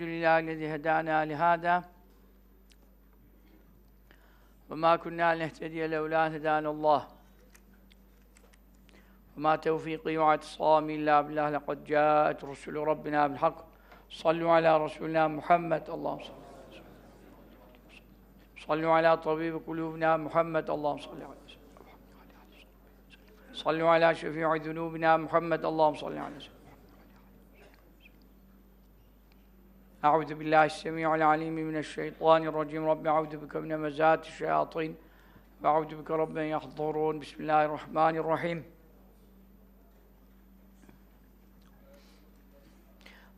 الحمد لله الذي هدانا لهذا. وما كنا لنهتدي لولا أن هدانا الله. وما توفيقي واعتصامي إلا بالله. لقد جاءت رسل ربنا بالحق. صلوا على رسولنا محمد. اللهم صل صلوا على طبيب قلوبنا محمد. اللهم صل على صلوا على شفيع ذنوبنا محمد. اللهم صل على سيدنا أعوذ بالله السميع العليم من الشيطان الرجيم. رب أعوذ بك من مزات الشياطين وأعوذ بك رب أن يحضرون. بسم الله الرحمن الرحيم.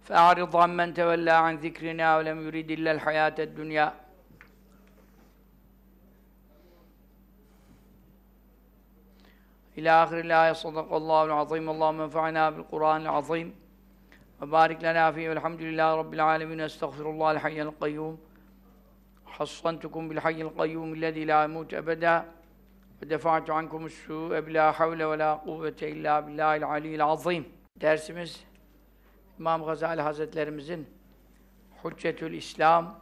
فأعرض عن من تولى عن ذكرنا ولم يريد إلا الحياة الدنيا. إلى آخر الآية صدق الله العظيم. اللهم انفعنا بالقرآن العظيم. Ve barik lana fihi velhamdülillahi rabbil alemin. Estağfirullahal hayyel kayyum. Hassantukum bil hayyel kayyum illezî la yemut ebeda. Ve defa'tu ankum es-sû'e bilâ havle ve lâ kuvvete illâ billâhil. Dersimiz İmam Gazali Hazretlerimizin Hüccetül İslam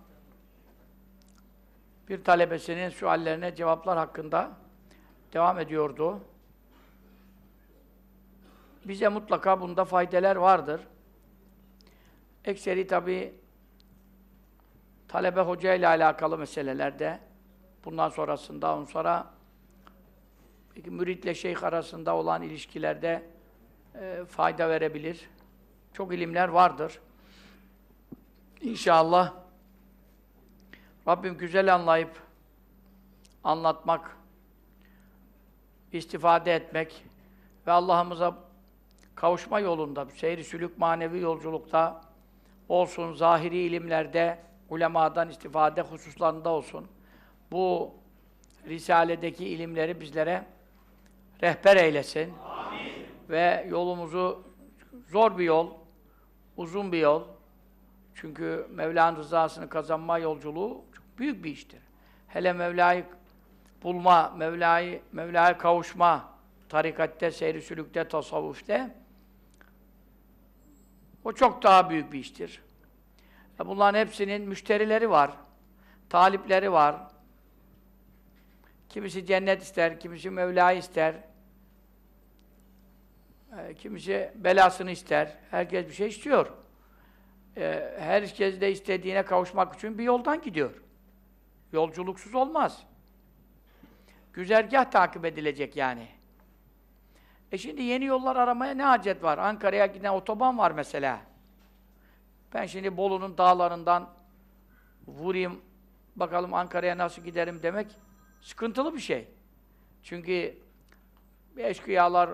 bir talebesinin suallerine cevaplar hakkında devam ediyordu. Bize mutlaka bunda faydeler vardır. Ekseri tabi talebe hoca ile alakalı meselelerde bundan sonrasında on sonra müritle şeyh arasında olan ilişkilerde e, fayda verebilir. Çok ilimler vardır. İnşallah Rabbim güzel anlayıp anlatmak, istifade etmek ve Allah'ımıza kavuşma yolunda, seyri sülük manevi yolculukta olsun, zahiri ilimlerde, ulemadan istifade hususlarında olsun. Bu Risale'deki ilimleri bizlere rehber eylesin. Amin. Ve yolumuzu zor bir yol, uzun bir yol. Çünkü Mevla'nın rızasını kazanma yolculuğu çok büyük bir iştir. Hele Mevla'yı bulma, Mevla'yı Mevla'ya kavuşma, tarikatte, seyri sülükte, tasavvufte o çok daha büyük bir iştir. Bunların hepsinin müşterileri var, talipleri var. Kimisi cennet ister, kimisi Mevla'yı ister. E, kimisi belasını ister. Herkes bir şey istiyor. E, herkes de istediğine kavuşmak için bir yoldan gidiyor. Yolculuksuz olmaz. Güzergah takip edilecek yani. E şimdi yeni yollar aramaya ne hacet var? Ankara'ya giden otoban var mesela. Ben şimdi Bolu'nun dağlarından vurayım, bakalım Ankara'ya nasıl giderim demek sıkıntılı bir şey. Çünkü eşkıyalar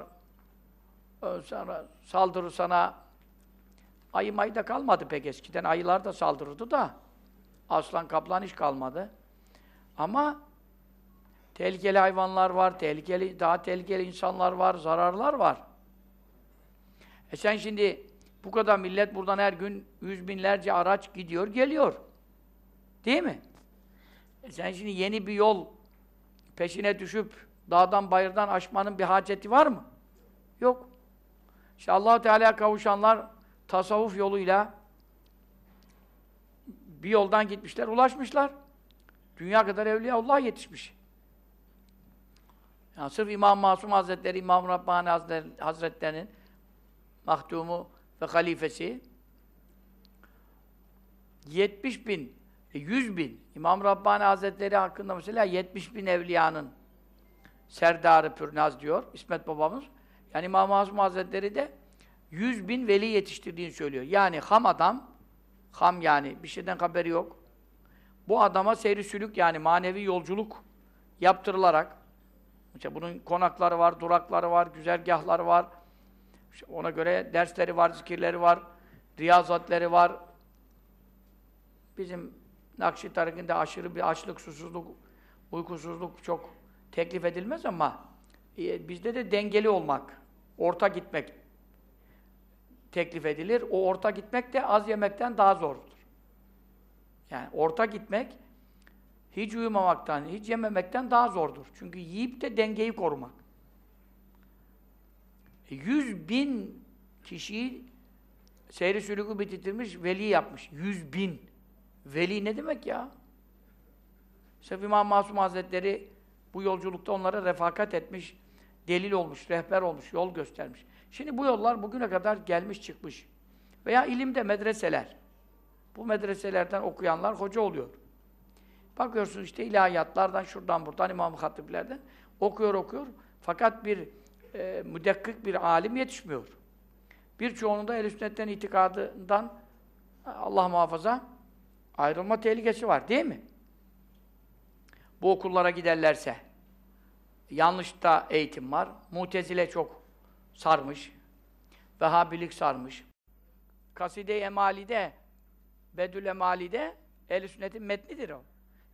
sana saldırır sana ayı mayı da kalmadı pek eskiden. Ayılar da saldırırdı da aslan kaplan hiç kalmadı. Ama tehlikeli hayvanlar var, tehlikeli daha tehlikeli insanlar var, zararlar var. E sen şimdi bu kadar millet buradan her gün yüz binlerce araç gidiyor, geliyor. Değil mi? E sen şimdi yeni bir yol peşine düşüp dağdan bayırdan aşmanın bir haceti var mı? Yok. İşte allah Teala'ya kavuşanlar tasavvuf yoluyla bir yoldan gitmişler, ulaşmışlar. Dünya kadar evliya Allah yetişmiş. Yani sırf İmam Masum Hazretleri, İmam Rabbani Hazretleri'nin mahdumu ve halifesi 70 bin, 100 e, bin İmam Rabbani Hazretleri hakkında mesela 70 bin evliyanın serdarı pürnaz diyor İsmet babamız. Yani İmam Masum Hazretleri de 100 bin veli yetiştirdiğini söylüyor. Yani ham adam, ham yani bir şeyden haberi yok. Bu adama seyri sülük yani manevi yolculuk yaptırılarak işte bunun konakları var, durakları var, güzergahları var. İşte ona göre dersleri var, zikirleri var, riyazatleri var. Bizim Nakşi tarikinde aşırı bir açlık, susuzluk, uykusuzluk çok teklif edilmez ama e, bizde de dengeli olmak, orta gitmek teklif edilir. O orta gitmek de az yemekten daha zordur. Yani orta gitmek hiç uyumamaktan, hiç yememekten daha zordur. Çünkü yiyip de dengeyi korumak. E, yüz bin kişiyi seyri sülükü bitirmiş, veli yapmış. Yüz bin. Veli ne demek ya? Sırf İmam Masum Hazretleri bu yolculukta onlara refakat etmiş, delil olmuş, rehber olmuş, yol göstermiş. Şimdi bu yollar bugüne kadar gelmiş çıkmış. Veya ilimde medreseler. Bu medreselerden okuyanlar hoca oluyor. Bakıyorsun işte ilahiyatlardan, şuradan buradan, İmam-ı Hatiplerden okuyor okuyor. Fakat bir e, müdekkik bir alim yetişmiyor. Birçoğunun da ehl sünnetten itikadından Allah muhafaza ayrılma tehlikesi var değil mi? Bu okullara giderlerse. Yanlış da eğitim var. Mutezile çok sarmış. Vehhabilik sarmış. Kaside-i Emali'de, Bedül Emali'de ehl sünnetin metnidir o.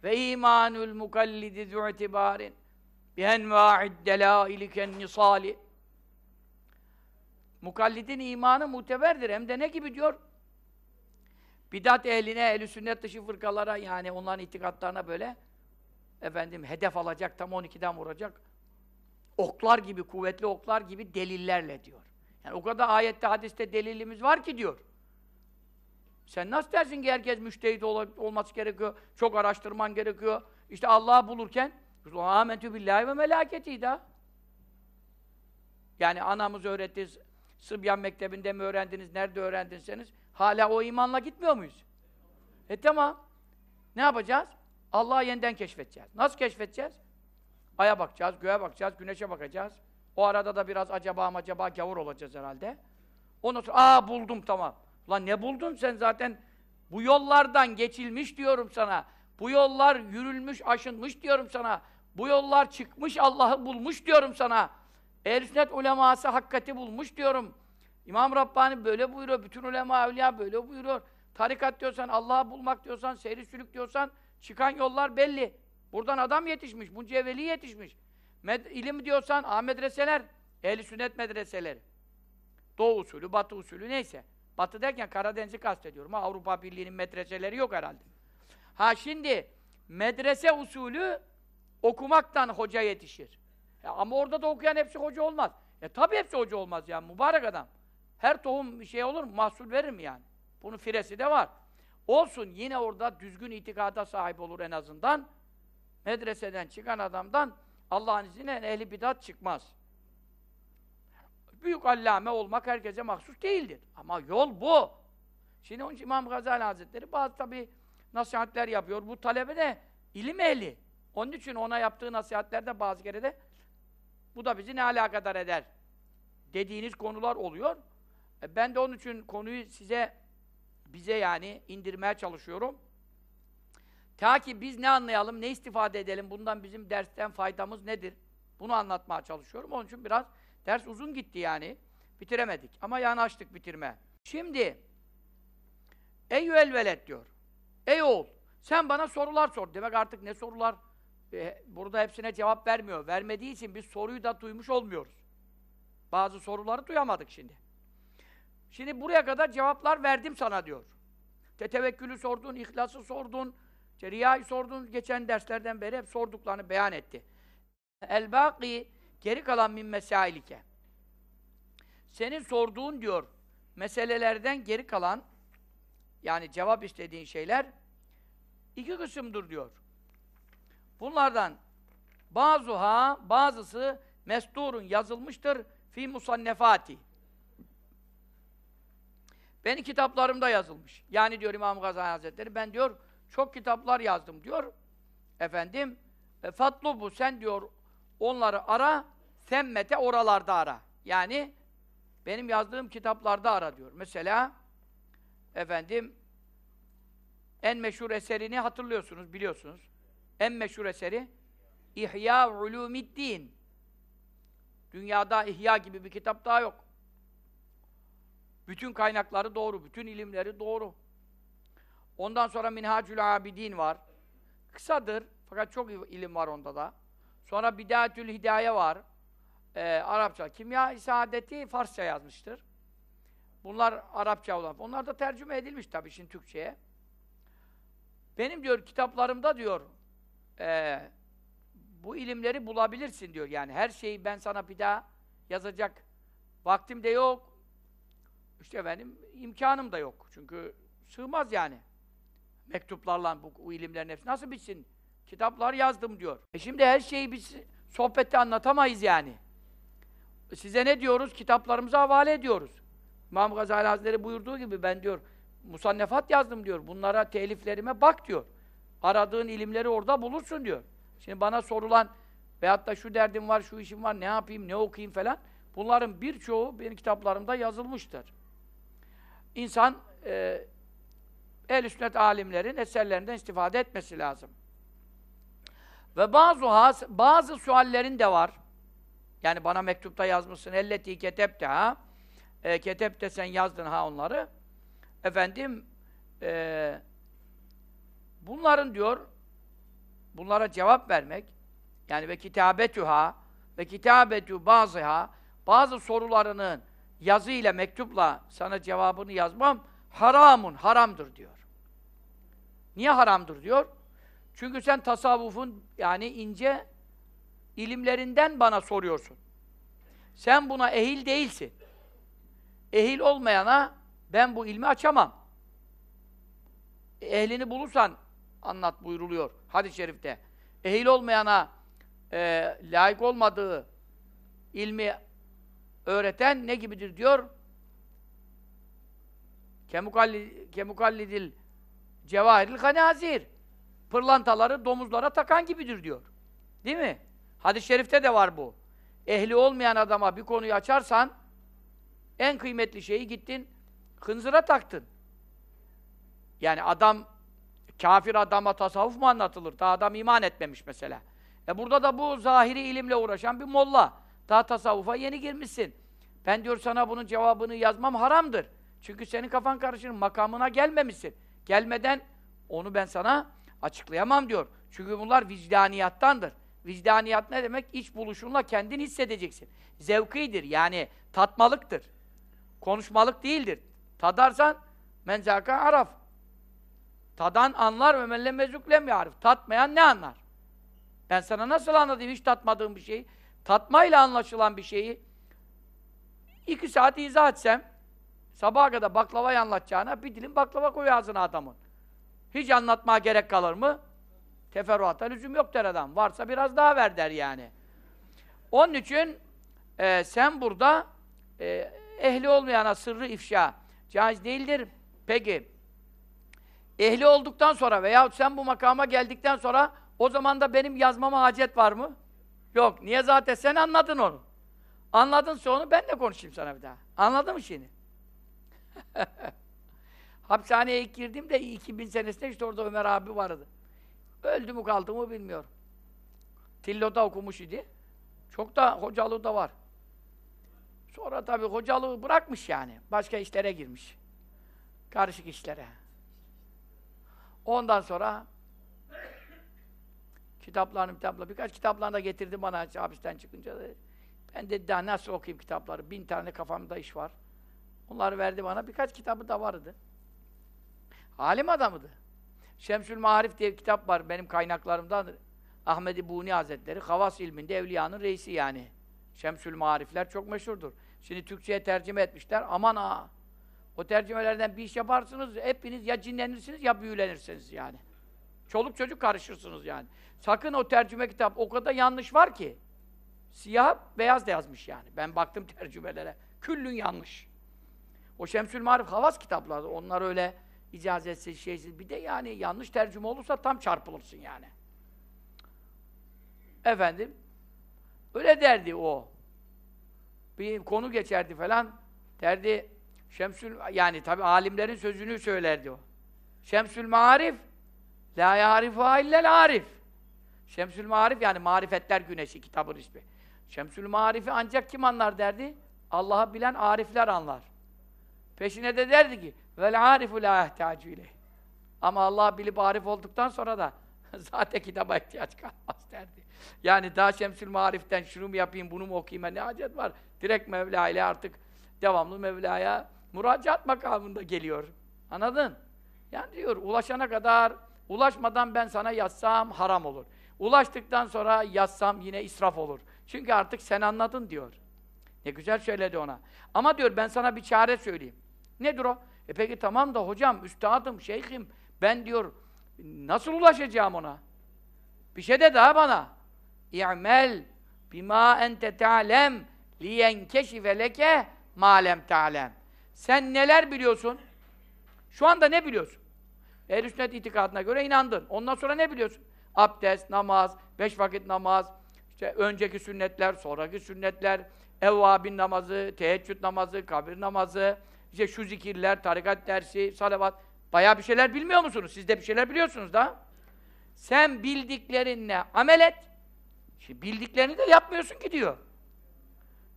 Ve imanul mukallidi zu'tibarin bihenva'id delaili ken nisali Mukallidin imanı muteberdir. Hem de ne gibi diyor? Bidat ehline, ehl sünnet dışı fırkalara yani onların itikatlarına böyle efendim hedef alacak, tam 12'den vuracak. Oklar gibi, kuvvetli oklar gibi delillerle diyor. Yani o kadar ayette, hadiste delilimiz var ki diyor. Sen nasıl dersin ki herkes müştehit ol olması gerekiyor, çok araştırman gerekiyor. İşte Allah'ı bulurken âmentü billahi ve melâketî da. Yani anamız öğretti, Sıbyan Mektebi'nde mi öğrendiniz, nerede öğrendiyseniz hala o imanla gitmiyor muyuz? E tamam. Ne yapacağız? Allah'ı yeniden keşfedeceğiz. Nasıl keşfedeceğiz? Aya bakacağız, göğe bakacağız, güneşe bakacağız. O arada da biraz acaba acaba gavur olacağız herhalde. Ondan sonra aa buldum tamam. Ulan ne buldun sen zaten? Bu yollardan geçilmiş diyorum sana. Bu yollar yürülmüş, aşınmış diyorum sana. Bu yollar çıkmış, Allah'ı bulmuş diyorum sana. Ehl-i sünnet uleması hakikati bulmuş diyorum. İmam Rabbani böyle buyuruyor, bütün ulema evliya böyle buyuruyor. Tarikat diyorsan, Allah'ı bulmak diyorsan, seyri sülük diyorsan, çıkan yollar belli. Buradan adam yetişmiş, bunca veli yetişmiş. Med ilim diyorsan, ah medreseler, ehl sünnet medreseleri. Doğu usulü, batı usulü neyse. Batı derken Karadeniz'i kastediyorum. Ha, Avrupa Birliği'nin medreseleri yok herhalde. Ha şimdi, medrese usulü okumaktan hoca yetişir. E, ama orada da okuyan hepsi hoca olmaz. E tabi hepsi hoca olmaz yani, mübarek adam. Her tohum bir şey olur mu? Mahsul verir mi yani? Bunun firesi de var. Olsun yine orada düzgün itikada sahip olur en azından. Medreseden çıkan adamdan Allah'ın izniyle ehli bidat çıkmaz. Büyük allame olmak herkese mahsus değildir. Ama yol bu. Şimdi onun için İmam Gazali Hazretleri bazı tabi nasihatler yapıyor. Bu talebe de ilim ehli. Onun için ona yaptığı nasihatlerde bazı kere de bu da bizi ne alakadar eder? Dediğiniz konular oluyor. E ben de onun için konuyu size, bize yani indirmeye çalışıyorum. Ta ki biz ne anlayalım, ne istifade edelim, bundan bizim dersten faydamız nedir? Bunu anlatmaya çalışıyorum. Onun için biraz ders uzun gitti yani. Bitiremedik. Ama yanaştık bitirme. Şimdi Eyyüel velet diyor. Ey oğul, sen bana sorular sor. Demek artık ne sorular? Ee, burada hepsine cevap vermiyor. Vermediği için biz soruyu da duymuş olmuyoruz. Bazı soruları duyamadık şimdi. Şimdi buraya kadar cevaplar verdim sana diyor. Tetevekkülü sordun, ihlası sordun, riyayı sordun, geçen derslerden beri hep sorduklarını beyan etti. El-Bâki, geri kalan min mesailike. Senin sorduğun diyor, meselelerden geri kalan, yani cevap istediğin şeyler, iki kısımdır diyor. Bunlardan bazıha, bazısı mesturun yazılmıştır fi musannefati. Benim kitaplarımda yazılmış. Yani diyor İmam Gazali Hazretleri, ben diyor çok kitaplar yazdım diyor. Efendim, e, fatlu bu sen diyor onları ara, semmete oralarda ara. Yani benim yazdığım kitaplarda ara diyor. Mesela efendim en meşhur eserini hatırlıyorsunuz, biliyorsunuz. En meşhur eseri İhya Ulumiddin. Dünyada İhya gibi bir kitap daha yok. Bütün kaynakları doğru, bütün ilimleri doğru. Ondan sonra Minhacül Abidin var. Kısadır fakat çok ilim var onda da. Sonra Bidayetül Hidaye var. Ee, Arapça. Kimya Saadeti Farsça yazmıştır. Bunlar Arapça olan. Onlar da tercüme edilmiş tabii şimdi Türkçe'ye. Benim diyor kitaplarımda diyor e, bu ilimleri bulabilirsin diyor. Yani her şeyi ben sana bir daha yazacak vaktim de yok. İşte benim imkanım da yok. Çünkü sığmaz yani. Mektuplarla bu, bu ilimlerin hepsi nasıl bitsin? Kitaplar yazdım diyor. E şimdi her şeyi biz sohbette anlatamayız yani. Size ne diyoruz? Kitaplarımıza havale ediyoruz. İmam Gazali Hazretleri buyurduğu gibi ben diyor musannefat yazdım diyor. Bunlara teliflerime bak diyor. Aradığın ilimleri orada bulursun diyor. Şimdi bana sorulan veyahut da şu derdim var, şu işim var, ne yapayım, ne okuyayım falan. Bunların birçoğu benim kitaplarımda yazılmıştır. İnsan e, el sünnet alimlerin eserlerinden istifade etmesi lazım. Ve bazı has, bazı suallerin de var. Yani bana mektupta yazmışsın. Elleti ketepte ha. E, ketepte sen yazdın ha onları. Efendim e, bunların diyor bunlara cevap vermek yani ve kitabetüha ve kitabetü bazıha bazı sorularının yazı ile mektupla sana cevabını yazmam haramun, haramdır diyor. Niye haramdır diyor? Çünkü sen tasavvufun yani ince ilimlerinden bana soruyorsun. Sen buna ehil değilsin. Ehil olmayana ben bu ilmi açamam. Ehlini bulursan anlat buyruluyor hadis-i şerifte. Ehil olmayana e, layık olmadığı ilmi öğreten ne gibidir diyor? Kemukalli, kemukallidil cevahiril hanazir. Pırlantaları domuzlara takan gibidir diyor. Değil mi? Hadis-i şerifte de var bu. Ehli olmayan adama bir konuyu açarsan en kıymetli şeyi gittin hınzıra taktın. Yani adam kafir adama tasavvuf mu anlatılır? Daha adam iman etmemiş mesela. E burada da bu zahiri ilimle uğraşan bir molla. Daha tasavvufa yeni girmişsin. Ben diyor sana bunun cevabını yazmam haramdır. Çünkü senin kafan karışır, makamına gelmemişsin. Gelmeden onu ben sana açıklayamam diyor. Çünkü bunlar vicdaniyattandır. Vicdaniyat ne demek? İç buluşunla kendin hissedeceksin. Zevkidir yani tatmalıktır. Konuşmalık değildir. Tadarsan menzaka araf. Tadan anlar ve melle mezuklem yarif. Tatmayan ne anlar? Ben sana nasıl anlatayım hiç tatmadığım bir şeyi? Tatmayla anlaşılan bir şeyi iki saat izah etsem sabaha kadar baklavayı anlatacağına bir dilim baklava koy ağzına adamın. Hiç anlatmaya gerek kalır mı? Teferruata lüzum yok der adam. Varsa biraz daha ver der yani. Onun için e, sen burada e, ehli olmayana sırrı ifşa caiz değildir. Peki ehli olduktan sonra veya sen bu makama geldikten sonra o zaman da benim yazmama hacet var mı? Yok. Niye zaten sen anladın onu? Anladınsa onu ben de konuşayım sana bir daha. Anladın mı şimdi? Hapishaneye ilk girdiğimde 2000 senesinde işte orada Ömer abi vardı. Öldü mü kaldı mı bilmiyorum. Tillo'da okumuş idi. Çok da hocalığı da var. Sonra tabii hocalığı bırakmış yani. Başka işlere girmiş. Karışık işlere. Ondan sonra kitaplarını kitapla birkaç kitaplarını da getirdi bana hapisten çıkınca da. Ben de daha nasıl okuyayım kitapları? Bin tane kafamda iş var. Onları verdi bana. Birkaç kitabı da vardı. Alim adamıdı. Şemsül Marif diye bir kitap var benim kaynaklarımdan. Ahmed-i Buni Hazretleri, Havas ilminde evliyanın reisi yani. Şemsül Marifler çok meşhurdur. Şimdi Türkçe'ye tercüme etmişler. Aman ha! O tercümelerden bir iş yaparsınız, hepiniz ya cinlenirsiniz ya büyülenirsiniz yani. Çoluk çocuk karışırsınız yani. Sakın o tercüme kitap o kadar yanlış var ki. Siyah beyaz da yazmış yani. Ben baktım tercümelere. Küllün yanlış. O Şemsül Marif Havas kitapları. Onlar öyle icazetsiz, şeysiz. Bir de yani yanlış tercüme olursa tam çarpılırsın yani. Efendim, öyle derdi o. Bir konu geçerdi falan. Derdi, Şemsül, yani tabi alimlerin sözünü söylerdi o. Şemsül Marif, la yarifu illel arif. Şemsül Marif yani Marifetler Güneşi kitabın ismi. Şemsül Marif'i ancak kim anlar derdi? Allah'ı bilen arifler anlar. Peşine de derdi ki vel arifu la ihtacu ileyh. Ama Allah bilip arif olduktan sonra da zaten kitaba ihtiyaç kalmaz derdi. Yani daha Şemsül Marif'ten şunu mu yapayım, bunu mu okuyayım, ne hacet var? Direkt Mevla ile artık devamlı Mevla'ya müracaat makamında geliyor. Anladın? Yani diyor, ulaşana kadar, ulaşmadan ben sana yazsam haram olur. Ulaştıktan sonra yazsam yine israf olur. Çünkü artık sen anladın diyor. Ne güzel söyledi ona. Ama diyor ben sana bir çare söyleyeyim. Nedir o? E peki tamam da hocam, üstadım, şeyhim, ben diyor, nasıl ulaşacağım ona? Bir şey de daha bana. İ'mel bima ente ta'lem liyenkeşife leke ma lem ta'lem. Sen neler biliyorsun? Şu anda ne biliyorsun? Ehl-i sünnet itikadına göre inandın. Ondan sonra ne biliyorsun? Abdest, namaz, beş vakit namaz, işte önceki sünnetler, sonraki sünnetler, evvabin namazı, teheccüd namazı, kabir namazı, işte şu zikirler, tarikat dersi, salavat. Bayağı bir şeyler bilmiyor musunuz? Siz de bir şeyler biliyorsunuz da. Sen bildiklerinle amel et. Şimdi bildiklerini de yapmıyorsun ki diyor.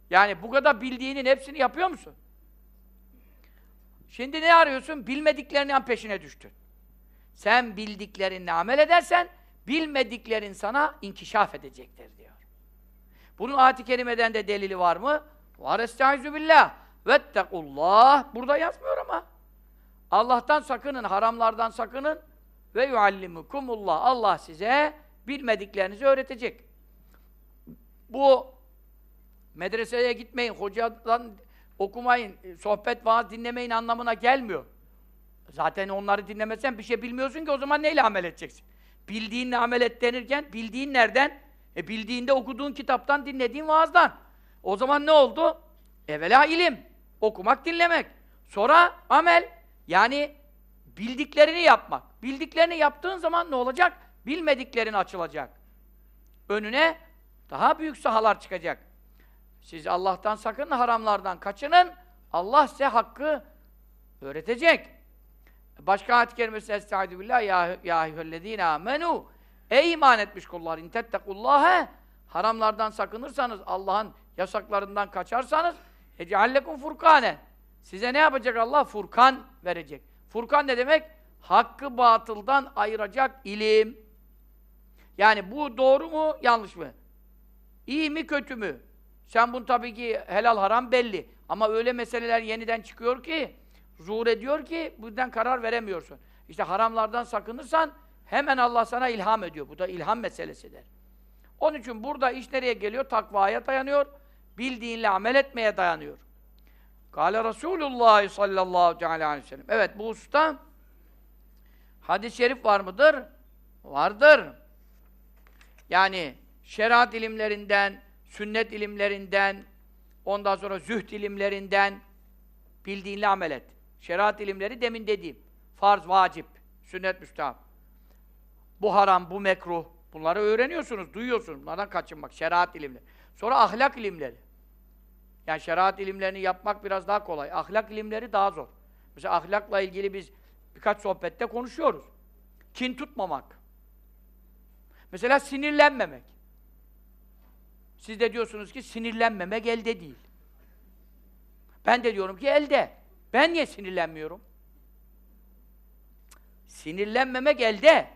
Yani bu kadar bildiğinin hepsini yapıyor musun? Şimdi ne arıyorsun? Bilmediklerinin peşine düştün. Sen bildiklerinle amel edersen, bilmediklerin sana inkişaf edecektir diyor. Bunun ayet-i kerimeden de delili var mı? Var estaizu billah. Vettekullah. Burada yazmıyor ama. Allah'tan sakının, haramlardan sakının. Ve yuallimukumullah. Allah size bilmediklerinizi öğretecek. Bu medreseye gitmeyin, hocadan okumayın, sohbet vaaz dinlemeyin anlamına gelmiyor. Zaten onları dinlemesen bir şey bilmiyorsun ki o zaman neyle amel edeceksin? Bildiğinle amel et denirken bildiğin nereden? E bildiğinde okuduğun kitaptan, dinlediğin vaazdan. O zaman ne oldu? Evvela ilim, okumak, dinlemek. Sonra amel, yani bildiklerini yapmak. Bildiklerini yaptığın zaman ne olacak? Bilmediklerin açılacak. Önüne daha büyük sahalar çıkacak. Siz Allah'tan sakın, haramlardan kaçının. Allah size hakkı öğretecek. Başka ayet-i kerimesi Estaizu billah ya eyyühellezîne amenu Ey iman etmiş kullar in haramlardan sakınırsanız Allah'ın yasaklarından kaçarsanız eceallekum furkane size ne yapacak Allah? Furkan verecek. Furkan ne demek? Hakkı batıldan ayıracak ilim. Yani bu doğru mu, yanlış mı? İyi mi, kötü mü? Sen bunu tabii ki helal haram belli. Ama öyle meseleler yeniden çıkıyor ki zuhur ediyor ki buradan karar veremiyorsun. İşte haramlardan sakınırsan hemen Allah sana ilham ediyor. Bu da ilham meselesidir. Onun için burada iş nereye geliyor? Takvaya dayanıyor. Bildiğinle amel etmeye dayanıyor. Kale Resulullah sallallahu aleyhi ve sellem. Evet bu usta hadis-i şerif var mıdır? Vardır. Yani şeriat ilimlerinden, sünnet ilimlerinden, ondan sonra zühd ilimlerinden bildiğinle amel et. Şeriat ilimleri demin dediğim. Farz, vacip, sünnet, müstahap. Bu haram, bu mekruh. Bunları öğreniyorsunuz, duyuyorsunuz. Bunlardan kaçınmak. Şeriat ilimleri. Sonra ahlak ilimleri. Yani şeriat ilimlerini yapmak biraz daha kolay. Ahlak ilimleri daha zor. Mesela ahlakla ilgili biz birkaç sohbette konuşuyoruz. Kin tutmamak. Mesela sinirlenmemek. Siz de diyorsunuz ki sinirlenmemek elde değil. Ben de diyorum ki elde. Ben niye sinirlenmiyorum? Sinirlenmemek elde.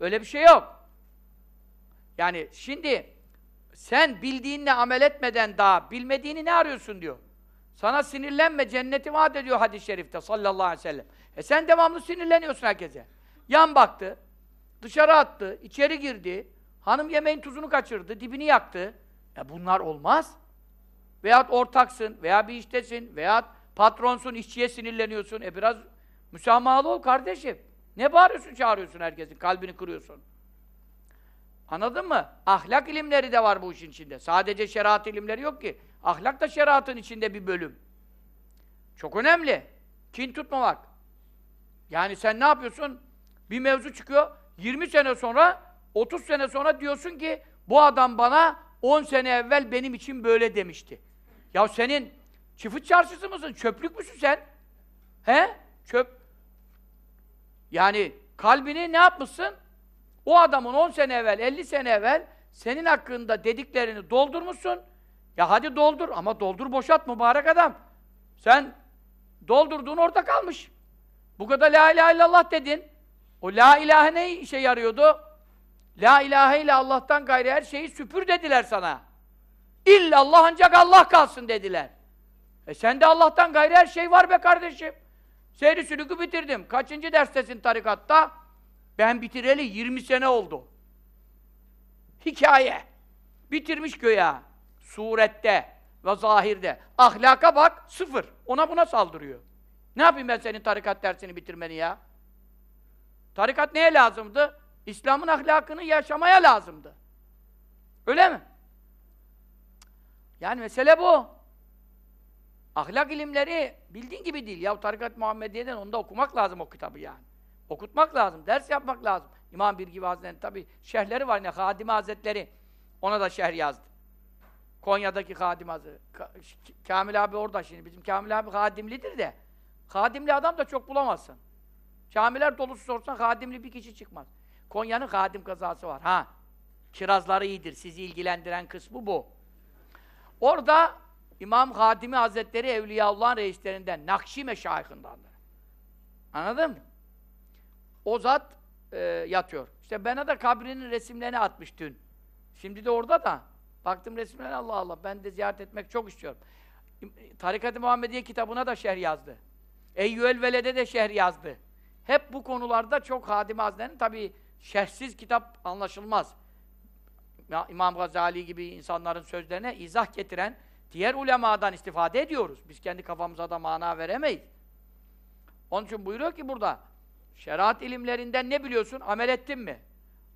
Öyle bir şey yok. Yani şimdi sen bildiğinle amel etmeden daha bilmediğini ne arıyorsun diyor. Sana sinirlenme, cenneti vaat ediyor hadis-i şerifte sallallahu aleyhi ve sellem. E sen devamlı sinirleniyorsun herkese. Yan baktı, dışarı attı, içeri girdi, hanım yemeğin tuzunu kaçırdı, dibini yaktı. E bunlar olmaz. Veyahut ortaksın, veya bir iştesin, veyahut patronsun, işçiye sinirleniyorsun. E biraz müsamahalı ol kardeşim. Ne bağırıyorsun, çağırıyorsun herkesin, kalbini kırıyorsun. Anladın mı? Ahlak ilimleri de var bu işin içinde. Sadece şeriat ilimleri yok ki. Ahlak da şeriatın içinde bir bölüm. Çok önemli. Kin tutmamak. Yani sen ne yapıyorsun? Bir mevzu çıkıyor, 20 sene sonra, 30 sene sonra diyorsun ki bu adam bana 10 sene evvel benim için böyle demişti. Ya senin çift çarşısı mısın? Çöplük müsün sen? He? Çöp. Yani kalbini ne yapmışsın? O adamın 10 sene evvel, 50 sene evvel senin hakkında dediklerini doldurmuşsun. Ya hadi doldur ama doldur boşalt mübarek adam. Sen doldurduğun orada kalmış. Bu kadar la ilahe illallah dedin. O la ilahe ne işe yarıyordu? La ilahe ile Allah'tan gayrı her şeyi süpür dediler sana. İllallah ancak Allah kalsın dediler. E sende Allah'tan gayrı her şey var be kardeşim. Seyri sülükü bitirdim. Kaçıncı derstesin tarikatta? Ben bitireli 20 sene oldu. Hikaye. Bitirmiş göğe. Surette ve zahirde. Ahlaka bak, sıfır. Ona buna saldırıyor. Ne yapayım ben senin tarikat dersini bitirmeni ya? Tarikat neye lazımdı? İslam'ın ahlakını yaşamaya lazımdı. Öyle mi? Yani mesele bu. Ahlak ilimleri bildiğin gibi değil. Ya tarikat Muhammediye'den onu da okumak lazım o kitabı yani. Okutmak lazım, ders yapmak lazım. İmam Bir gibi Hazretleri tabi şerhleri var yine, Hadime Hazretleri ona da şerh yazdı. Konya'daki Hadim Hazretleri. Ka Kamil abi orada şimdi. Bizim Kamil abi hadimlidir de. Hadimli adam da çok bulamazsın. Camiler dolusu sorsan hadimli bir kişi çıkmaz. Konya'nın hadim kazası var. Ha. Kirazları iyidir. Sizi ilgilendiren kısmı bu. Orada İmam Hadimi Hazretleri Evliyaullah'ın reislerinden, Nakşi meşayihindandır. Anladın mı? O zat e, yatıyor. İşte bana da kabrinin resimlerini atmış dün. Şimdi de orada da. Baktım resimlerine Allah Allah. Ben de ziyaret etmek çok istiyorum. Tarikat-ı Muhammediye kitabına da şerh yazdı. Eyyüel Veled'e de şerh yazdı. Hep bu konularda çok Hadim Hazretleri'nin tabi şerhsiz kitap anlaşılmaz. İmam Gazali gibi insanların sözlerine izah getiren diğer ulemadan istifade ediyoruz. Biz kendi kafamıza da mana veremeyiz. Onun için buyuruyor ki burada şeriat ilimlerinden ne biliyorsun? Amel ettin mi?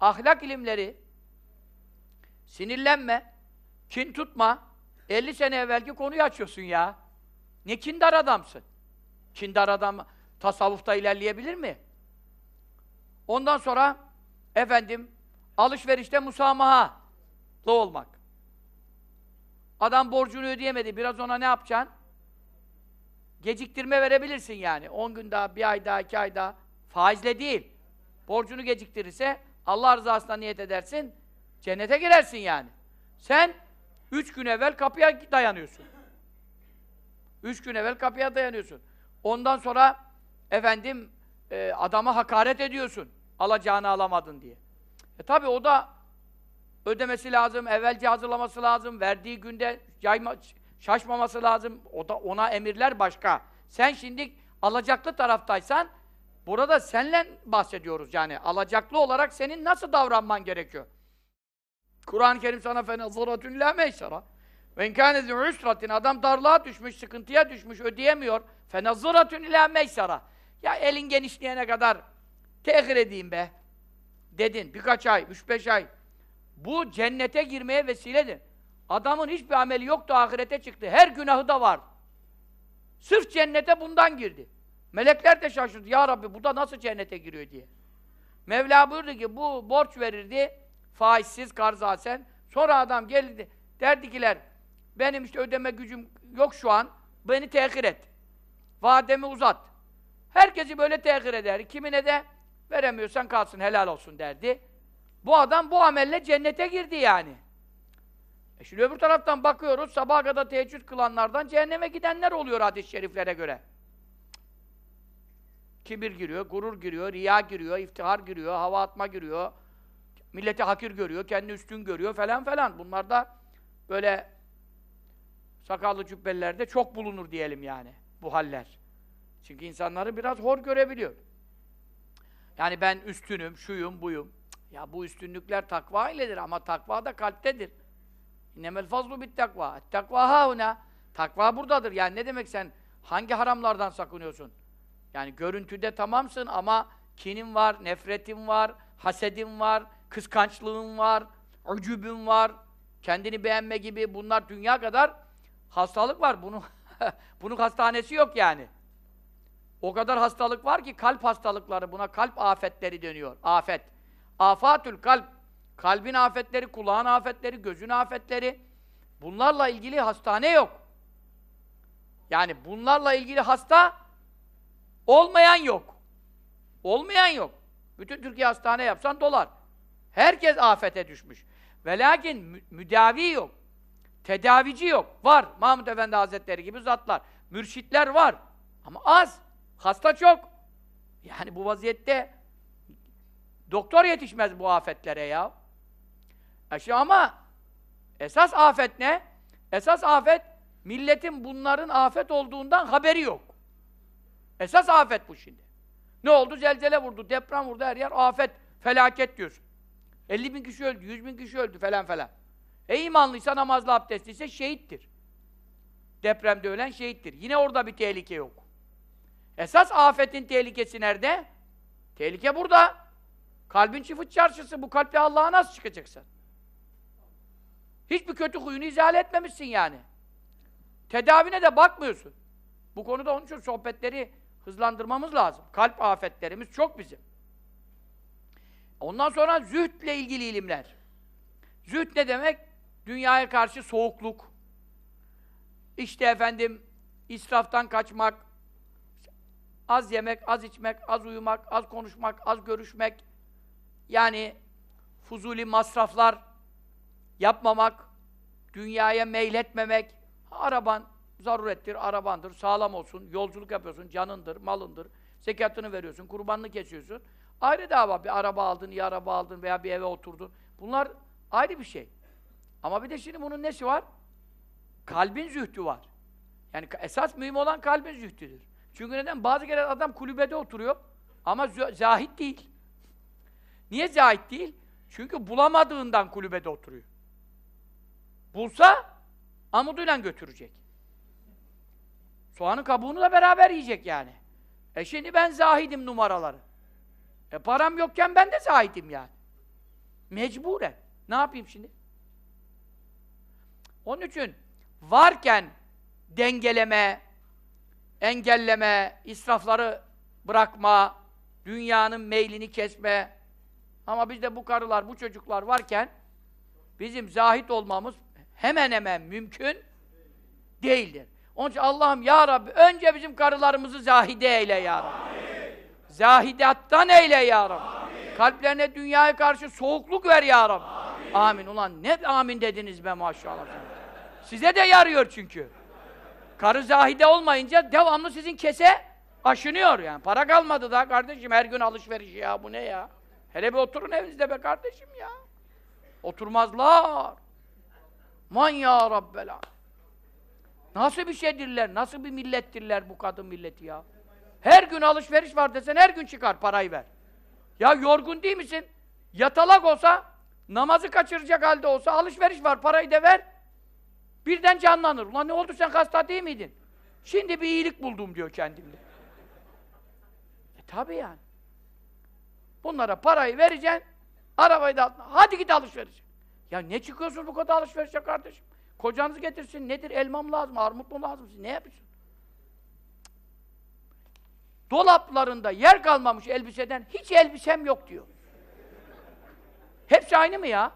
Ahlak ilimleri sinirlenme, kin tutma. 50 sene evvelki konuyu açıyorsun ya. Ne kindar adamsın? Kindar adam tasavvufta ilerleyebilir mi? Ondan sonra efendim alışverişte musamaha olmak. Adam borcunu ödeyemedi. Biraz ona ne yapacaksın? Geciktirme verebilirsin yani. 10 gün daha, bir ay daha, iki ay daha. Faizle değil. Borcunu geciktirirse Allah rızasına niyet edersin. Cennete girersin yani. Sen üç gün evvel kapıya dayanıyorsun. Üç gün evvel kapıya dayanıyorsun. Ondan sonra efendim e, adama hakaret ediyorsun. Alacağını alamadın diye. E tabi o da ödemesi lazım, evvelce hazırlaması lazım, verdiği günde yayma, şaşmaması lazım. O da ona emirler başka. Sen şimdi alacaklı taraftaysan burada senle bahsediyoruz yani. Alacaklı olarak senin nasıl davranman gerekiyor? Kur'an-ı Kerim sana fenazıratun la meysara. Ve inkâne usratin adam darlığa düşmüş, sıkıntıya düşmüş, ödeyemiyor. Fenazıratun ila meysara. Ya elin genişleyene kadar tehir edeyim be. Dedin birkaç ay, üç beş ay. Bu cennete girmeye vesiledir. Adamın hiçbir ameli yoktu, ahirete çıktı. Her günahı da var. Sırf cennete bundan girdi. Melekler de şaşırdı. Ya Rabbi bu da nasıl cennete giriyor diye. Mevla buyurdu ki bu borç verirdi. Faizsiz, karzasen. Sonra adam geldi. Derdikiler benim işte ödeme gücüm yok şu an. Beni tehir et. Vademi uzat. Herkesi böyle tehir eder. Kimine de veremiyorsan kalsın helal olsun derdi. Bu adam bu amelle cennete girdi yani. E şimdi öbür taraftan bakıyoruz, sabaha kadar teheccüd kılanlardan cehenneme gidenler oluyor hadis-i şeriflere göre. Kibir giriyor, gurur giriyor, riya giriyor, iftihar giriyor, hava atma giriyor, milleti hakir görüyor, kendi üstün görüyor falan falan. Bunlar da böyle sakallı cübbelerde çok bulunur diyelim yani bu haller. Çünkü insanları biraz hor görebiliyor. Yani ben üstünüm, şuyum, buyum. Ya bu üstünlükler takva iledir ama takva da kalptedir. İnnemel fazlu bit takva. Takva hauna. Takva buradadır. Yani ne demek sen hangi haramlardan sakınıyorsun? Yani görüntüde tamamsın ama kinin var, nefretin var, hasedin var, kıskançlığın var, ucubün var, kendini beğenme gibi bunlar dünya kadar hastalık var. Bunun bunun hastanesi yok yani. O kadar hastalık var ki kalp hastalıkları buna kalp afetleri dönüyor. Afet. Afatül kalp. Kalbin afetleri, kulağın afetleri, gözün afetleri. Bunlarla ilgili hastane yok. Yani bunlarla ilgili hasta olmayan yok. Olmayan yok. Bütün Türkiye hastane yapsan dolar. Herkes afete düşmüş. Ve lakin mü müdavi yok. Tedavici yok. Var. Mahmud Efendi Hazretleri gibi zatlar. Mürşitler var. Ama az. Hasta çok. Yani bu vaziyette doktor yetişmez bu afetlere ya. E ama esas afet ne? Esas afet milletin bunların afet olduğundan haberi yok. Esas afet bu şimdi. Ne oldu? Zelzele vurdu, deprem vurdu, her yer afet, felaket diyorsun. 50 bin kişi öldü, 100 bin kişi öldü falan falan. E imanlıysa, namazlı abdestliyse şehittir. Depremde ölen şehittir. Yine orada bir tehlike yok. Esas afetin tehlikesi nerede? Tehlike burada. Kalbin çift çarşısı. Bu kalple Allah'a nasıl çıkacaksın? Hiçbir kötü huyunu izale etmemişsin yani. Tedavine de bakmıyorsun. Bu konuda onun için sohbetleri hızlandırmamız lazım. Kalp afetlerimiz çok bizim. Ondan sonra zühdle ilgili ilimler. Zühd ne demek? Dünyaya karşı soğukluk. İşte efendim, israftan kaçmak, az yemek, az içmek, az uyumak, az konuşmak, az görüşmek, yani fuzuli masraflar yapmamak, dünyaya meyletmemek, araban zarurettir, arabandır, sağlam olsun, yolculuk yapıyorsun, canındır, malındır, zekatını veriyorsun, kurbanını kesiyorsun. Ayrı dava, bir araba aldın, iyi araba aldın veya bir eve oturdun. Bunlar ayrı bir şey. Ama bir de şimdi bunun nesi var? Kalbin zühdü var. Yani esas mühim olan kalbin zühdüdür. Çünkü neden? Bazı kere adam kulübede oturuyor ama zahit değil. Niye zahit değil? Çünkü bulamadığından kulübede oturuyor. Bulsa amuduyla götürecek. Soğanın kabuğunu da beraber yiyecek yani. E şimdi ben zahidim numaraları. E param yokken ben de zahidim yani. Mecburen. Ne yapayım şimdi? Onun için varken dengeleme, engelleme, israfları bırakma, dünyanın meylini kesme. Ama bizde bu karılar, bu çocuklar varken bizim zahit olmamız hemen hemen mümkün değildir. Onun için Allah'ım ya Rabbi önce bizim karılarımızı zahide eyle ya Rabbi. Zahidattan eyle ya Rabbi. Amin. Kalplerine dünyaya karşı soğukluk ver ya Rabbi. Amin. amin. Ulan ne amin dediniz be maşallah. Size de yarıyor çünkü. Karı zahide olmayınca devamlı sizin kese aşınıyor yani. Para kalmadı da kardeşim her gün alışveriş ya bu ne ya? Hele bir oturun evinizde be kardeşim ya. Oturmazlar. Man ya Rabbel Nasıl bir şeydirler, nasıl bir millettirler bu kadın milleti ya? Her gün alışveriş var desen her gün çıkar parayı ver. Ya yorgun değil misin? Yatalak olsa, namazı kaçıracak halde olsa alışveriş var parayı da ver. Birden canlanır. Ulan ne oldu sen hasta değil miydin? Şimdi bir iyilik buldum diyor kendimde. E tabi yani. Bunlara parayı vereceksin, arabayı da hadi git alışveriş. Ya ne çıkıyorsun bu kadar alışverişe kardeşim? Kocanız getirsin, nedir? Elmam lazım, armut mu lazım? Siz ne yapıyorsun? Dolaplarında yer kalmamış elbiseden, hiç elbisem yok diyor. Hepsi aynı mı ya?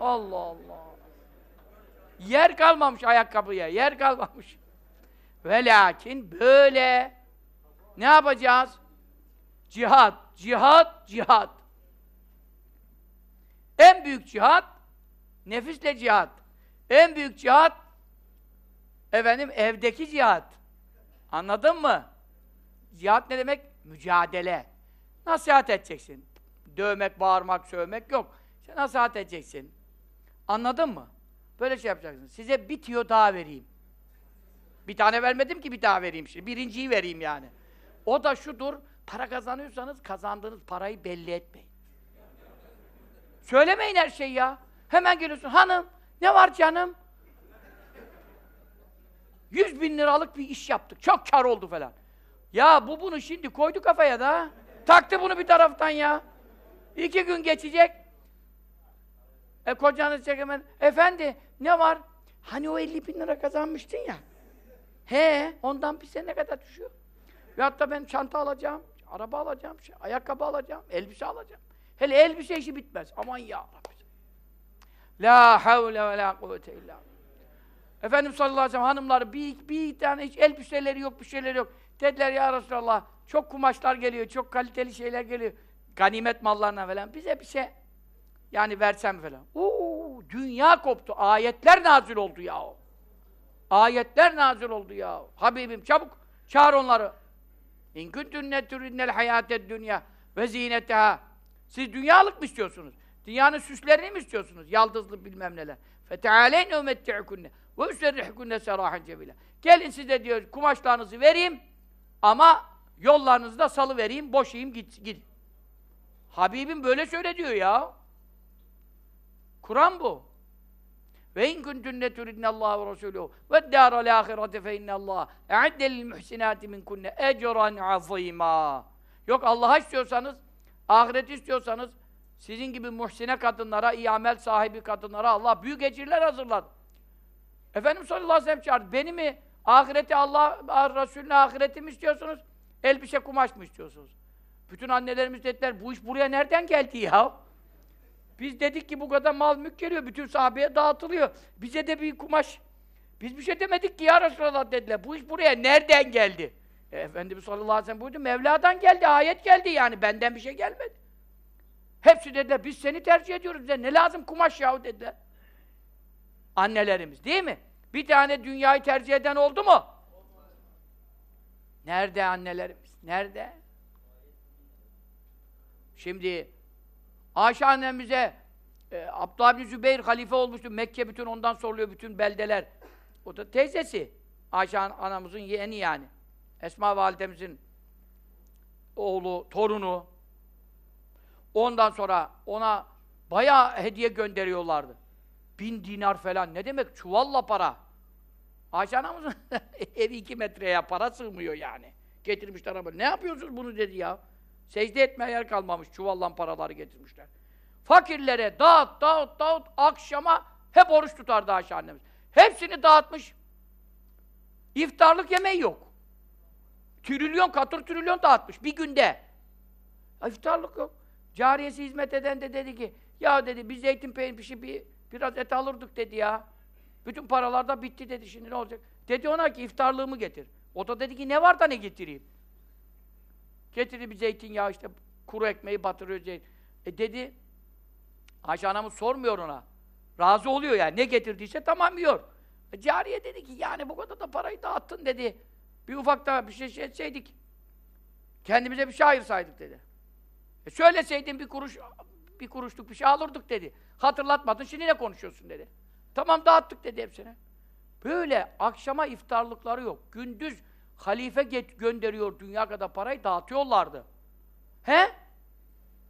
Allah Allah. Yer kalmamış ayakkabıya, yer kalmamış. Ve lakin böyle ne yapacağız? Cihat, cihat, cihat. En büyük cihat nefisle cihat. En büyük cihat efendim evdeki cihat. Anladın mı? Cihat ne demek? Mücadele. Nasihat edeceksin. Dövmek, bağırmak, sövmek yok. Sen nasihat edeceksin. Anladın mı? Böyle şey yapacaksın. Size bir tiyo daha vereyim. Bir tane vermedim ki bir daha vereyim şimdi. Birinciyi vereyim yani. O da şudur. Para kazanıyorsanız kazandığınız parayı belli etmeyin. Söylemeyin her şeyi ya. Hemen geliyorsun. Hanım, ne var canım? Yüz bin liralık bir iş yaptık. Çok kar oldu falan. Ya bu bunu şimdi koydu kafaya da. Taktı bunu bir taraftan ya. İki gün geçecek. E kocanız çekemen. Efendi ne var? Hani o 50 bin lira kazanmıştın ya. He, ondan bir sene kadar düşüyor. Ve hatta ben çanta alacağım, araba alacağım, şey, ayakkabı alacağım, elbise alacağım. Hele elbise işi bitmez. Aman ya Rabbi. La havle ve la kuvvete illa. Efendimiz sallallahu aleyhi ve sellem hanımları bir, bir tane hiç elbiseleri yok, bir şeyleri yok. Dediler ya Resulallah, çok kumaşlar geliyor, çok kaliteli şeyler geliyor. Ganimet mallarına falan. Bize bir şey yani versem falan. Oo, dünya koptu. Ayetler nazil oldu ya. Ayetler nazil oldu ya. Habibim çabuk çağır onları. İn kuntunne turinnel hayated dünya ve zineteha. Siz dünyalık mı istiyorsunuz? Dünyanın süslerini mi istiyorsunuz? Yaldızlı bilmem neler. Umetti'kunne ve üserrihkunne serahen cebile. Gelin size diyor kumaşlarınızı vereyim ama yollarınızı da salı vereyim, boşayayım git git. Habibim böyle söyle diyor ya. Kur'an bu. Ve in kuntunne turidnallaha ve rasuluhu ve dâral âhirete fe innallâhe e'adde lil muhsinâti minkunne ecran azîmâ. Yok Allah'a istiyorsanız, ahiret istiyorsanız sizin gibi muhsine kadınlara, iyi amel sahibi kadınlara Allah büyük ecirler hazırladı. Efendimiz sallallahu aleyhi ve sellem çağırdı. Beni mi, ahireti Allah, Resulüne ahireti mi istiyorsunuz? Elbise kumaş mı istiyorsunuz? Bütün annelerimiz dediler, bu iş buraya nereden geldi ya? Biz dedik ki bu kadar mal mülk geliyor, bütün sahabeye dağıtılıyor. Bize de bir kumaş. Biz bir şey demedik ki ya Resulallah dediler. Bu iş buraya nereden geldi? E, Efendimiz sallallahu aleyhi ve sellem buyurdu, Mevla'dan geldi, ayet geldi yani, benden bir şey gelmedi. Hepsi dediler, biz seni tercih ediyoruz, bize ne lazım kumaş yahu dediler. Annelerimiz, değil mi? Bir tane dünyayı tercih eden oldu mu? Nerede annelerimiz? Nerede? Şimdi Ayşe annemize e, Abdullah bin Zübeyir halife olmuştu. Mekke bütün ondan soruluyor bütün beldeler. O da teyzesi. Ayşe anamızın yeğeni yani. Esma validemizin oğlu, torunu. Ondan sonra ona bayağı hediye gönderiyorlardı. Bin dinar falan. Ne demek? Çuvalla para. Ayşe anamızın evi iki metreye para sığmıyor yani. Getirmişler ama. Ne yapıyorsunuz bunu dedi ya. Secde etmeye yer kalmamış. Çuvallan paraları getirmişler. Fakirlere dağıt, dağıt, dağıt. Akşama hep oruç tutardı Ayşe annemiz. Hepsini dağıtmış. İftarlık yemeği yok. Trilyon, katır trilyon dağıtmış bir günde. İftarlık yok. Cariyesi hizmet eden de dedi ki, ya dedi biz zeytin peynir pişi bir biraz et alırdık dedi ya. Bütün paralar da bitti dedi şimdi ne olacak? Dedi ona ki iftarlığımı getir. O da dedi ki ne var da ne getireyim? Getirdi bir zeytinyağı işte kuru ekmeği batırıyor zeytin. E dedi Ayşe anamız sormuyor ona. Razı oluyor yani. Ne getirdiyse tamam yiyor. E, cariye dedi ki yani bu kadar da parayı dağıttın dedi. Bir ufak da bir şey, şey etseydik. Kendimize bir şey ayırsaydık dedi. E söyleseydin bir kuruş bir kuruşluk bir şey alırdık dedi. Hatırlatmadın şimdi ne konuşuyorsun dedi. Tamam dağıttık dedi hepsine. Böyle akşama iftarlıkları yok. Gündüz halife gönderiyor dünya kadar parayı dağıtıyorlardı. He?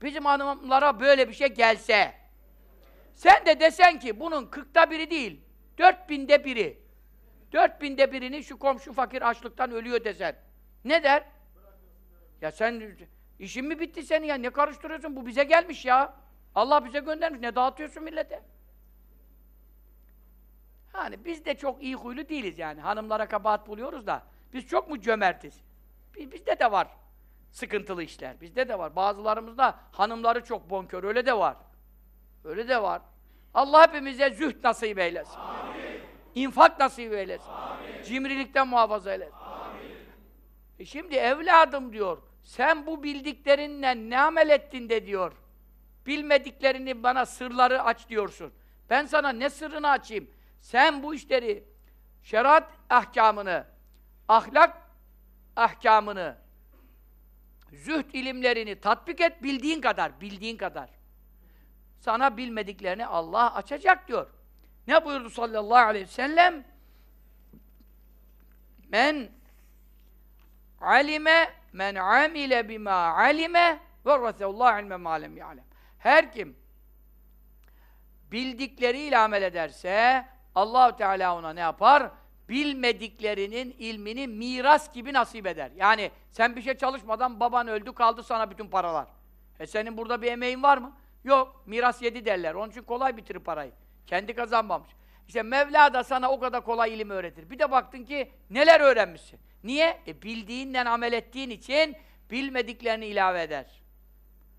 Bizim hanımlara böyle bir şey gelse, sen de desen ki bunun kırkta biri değil, dört binde biri, dört binde birini şu komşu fakir açlıktan ölüyor desen, ne der? Ya sen, işin mi bitti senin ya, ne karıştırıyorsun, bu bize gelmiş ya. Allah bize göndermiş, ne dağıtıyorsun millete? Hani biz de çok iyi huylu değiliz yani, hanımlara kabahat buluyoruz da, biz çok mu cömertiz? Bizde de var sıkıntılı işler. Bizde de var. Bazılarımızda hanımları çok bonkör. Öyle de var. Öyle de var. Allah hepimize zühd nasip eylesin. Amin. İnfak nasip eylesin. Amin. Cimrilikten muhafaza eylesin. Amin. E şimdi evladım diyor, sen bu bildiklerinle ne amel ettin de diyor. Bilmediklerini bana sırları aç diyorsun. Ben sana ne sırrını açayım? Sen bu işleri, şeriat ahkamını, ahlak ahkamını, zühd ilimlerini tatbik et bildiğin kadar, bildiğin kadar. Sana bilmediklerini Allah açacak diyor. Ne buyurdu sallallahu aleyhi ve sellem? Men alime men amile bima alime ve rasulullah ilme ma lem ya'lem. Her kim bildikleriyle amel ederse Allahu Teala ona ne yapar? bilmediklerinin ilmini miras gibi nasip eder. Yani sen bir şey çalışmadan baban öldü kaldı sana bütün paralar. E senin burada bir emeğin var mı? Yok. Miras yedi derler. Onun için kolay bitirir parayı. Kendi kazanmamış. İşte Mevla da sana o kadar kolay ilim öğretir. Bir de baktın ki neler öğrenmişsin. Niye? E bildiğinle amel ettiğin için bilmediklerini ilave eder.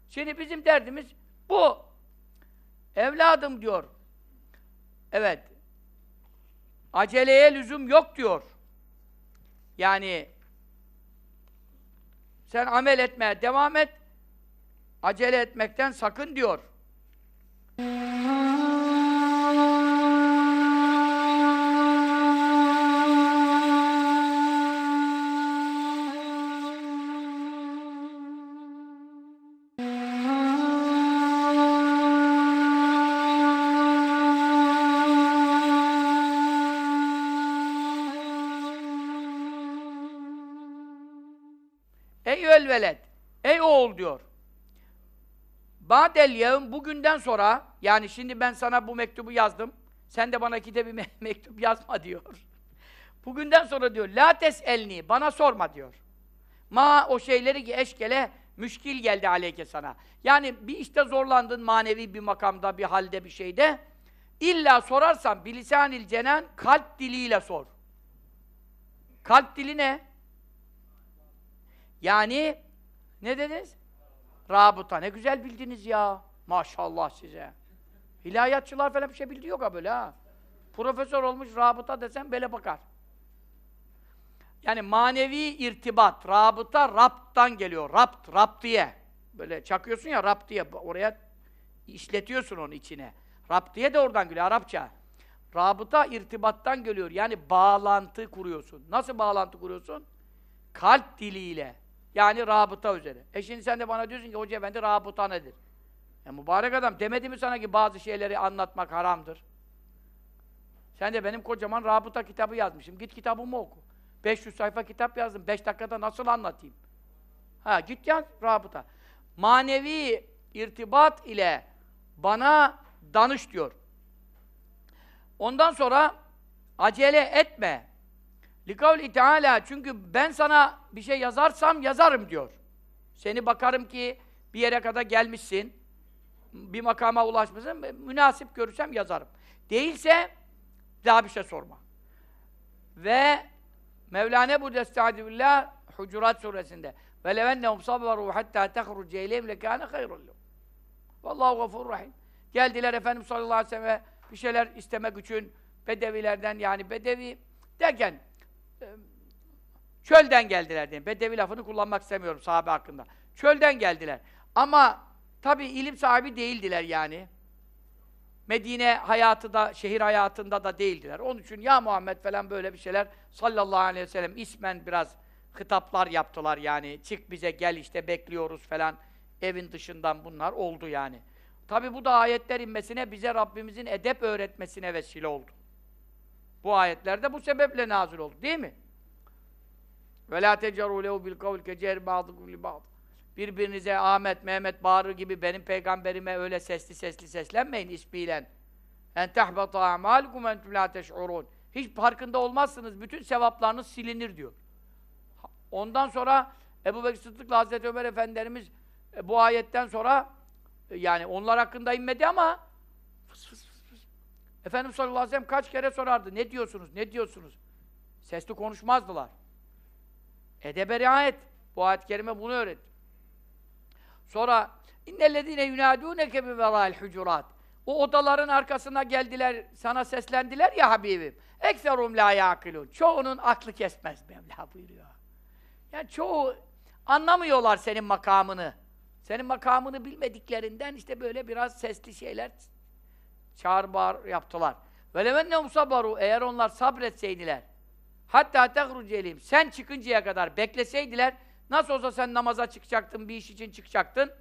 Şimdi bizim derdimiz bu. Evladım diyor. Evet. Aceleye lüzum yok diyor. Yani sen amel etmeye devam et, acele etmekten sakın diyor. Ba'del yevm bugünden sonra yani şimdi ben sana bu mektubu yazdım. Sen de bana ikide bir me- mektup yazma diyor. Bugünden sonra diyor, la elni, bana sorma diyor. Ma o şeyleri ki eşkele müşkil geldi aleyke sana. Yani bir işte zorlandın manevi bir makamda, bir halde, bir şeyde. İlla sorarsan bilisanil cenen kalp diliyle sor. Kalp dili ne? Yani ne dediniz? Rabıta. Ne güzel bildiniz ya. Maşallah size. İlahiyatçılar falan bir şey bildi yok ha böyle ha. Profesör olmuş rabıta desem böyle bakar. Yani manevi irtibat, rabıta raptan geliyor. Rapt, raptiye. Böyle çakıyorsun ya raptiye. Oraya işletiyorsun onu içine. Raptiye de oradan geliyor Arapça. Rabıta irtibattan geliyor. Yani bağlantı kuruyorsun. Nasıl bağlantı kuruyorsun? Kalp diliyle. Yani rabıta üzere. E şimdi sen de bana diyorsun ki Hoca Efendi rabıta nedir? Ya mübarek adam demedi mi sana ki bazı şeyleri anlatmak haramdır? Sen de benim kocaman rabıta kitabı yazmışım. Git kitabımı oku. 500 sayfa kitap yazdım. 5 dakikada nasıl anlatayım? Ha git yaz rabıta. Manevi irtibat ile bana danış diyor. Ondan sonra acele etme. Likavli Teala çünkü ben sana bir şey yazarsam yazarım diyor. Seni bakarım ki bir yere kadar gelmişsin. Bir makama ulaşmışsın. Münasip görürsem yazarım. Değilse daha bir şey sorma. Ve Mevlana burada estaizu billah Hucurat suresinde ve levennehum sabaru hatta tehruce ileyhim lekâne hayrun. Vallahu gafurur rahim. Geldiler Efendimiz sallallahu aleyhi ve sellem bir şeyler istemek için bedevilerden yani bedevi derken çölden geldiler diye. Bedevi lafını kullanmak istemiyorum sahabe hakkında. Çölden geldiler. Ama tabi ilim sahibi değildiler yani. Medine hayatı da, şehir hayatında da değildiler. Onun için ya Muhammed falan böyle bir şeyler sallallahu aleyhi ve sellem ismen biraz hitaplar yaptılar yani. Çık bize gel işte bekliyoruz falan. Evin dışından bunlar oldu yani. Tabi bu da ayetler inmesine, bize Rabbimizin edep öğretmesine vesile oldu. Bu ayetlerde bu sebeple nazil oldu değil mi? Ve la tecaru lehu bil kavl kecer ba'dukum. Birbirinize Ahmet, Mehmet bağırır gibi benim peygamberime öyle sesli sesli seslenmeyin ismiyle. En tahbata amalukum entum la teş'urun. Hiç farkında olmazsınız. Bütün sevaplarınız silinir diyor. Ondan sonra Ebu Bekir Sıddık'la Hazreti Ömer Efendilerimiz e, bu ayetten sonra e, yani onlar hakkında inmedi ama Efendimiz sallallahu aleyhi ve sellem kaç kere sorardı. Ne diyorsunuz? Ne diyorsunuz? Sesli konuşmazdılar. Edebe riayet. Bu ayet-i kerime bunu öğretti. Sonra innellezine yunadûneke bi verâil hucurat. O odaların arkasına geldiler, sana seslendiler ya Habibim. Ekserum la yaqilun. Çoğunun aklı kesmez Mevla buyuruyor. Yani çoğu anlamıyorlar senin makamını. Senin makamını bilmediklerinden işte böyle biraz sesli şeyler çağır bağır yaptılar. Levennehum sabaru eğer onlar sabretseydiler hatta tehrucelihim sen çıkıncaya kadar bekleseydiler nasıl olsa sen namaza çıkacaktın, bir iş için çıkacaktın.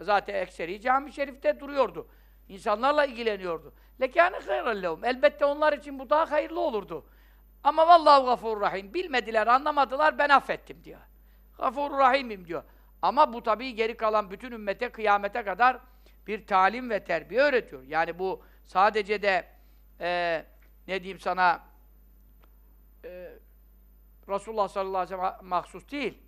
Zaten ekseri cami şerifte duruyordu. İnsanlarla ilgileniyordu. Lekâne hayrallehum. Elbette onlar için bu daha hayırlı olurdu. Ama vallahu gafurur rahim. Bilmediler, anlamadılar, ben affettim diyor. Gafurur rahimim diyor. Ama bu tabii geri kalan bütün ümmete kıyamete kadar bir talim ve terbiye öğretiyor. Yani bu sadece de e, ne diyeyim sana e, Resulullah sallallahu aleyhi ve sellem mahsus değil.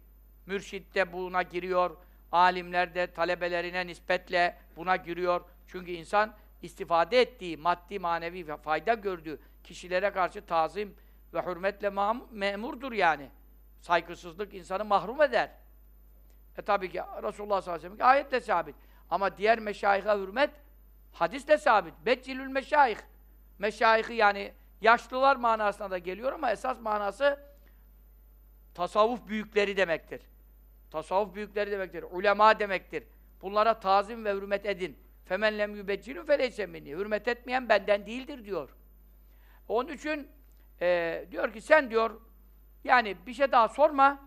Mürşid de buna giriyor. Alimler de talebelerine nispetle buna giriyor. Çünkü insan istifade ettiği, maddi manevi fayda gördüğü kişilere karşı tazim ve hürmetle memurdur yani. Saygısızlık insanı mahrum eder. E tabii ki Resulullah sallallahu aleyhi ve sellem ayetle sabit. Ama diğer meşayihe hürmet hadisle sabit. Beccilül meşayih. Meşayihi yani yaşlılar manasına da geliyor ama esas manası tasavvuf büyükleri demektir. Tasavvuf büyükleri demektir. Ulema demektir. Bunlara tazim ve hürmet edin. Femen lem yübeccilü feleyse. Hürmet etmeyen benden değildir diyor. Onun için e, diyor ki sen diyor yani bir şey daha sorma.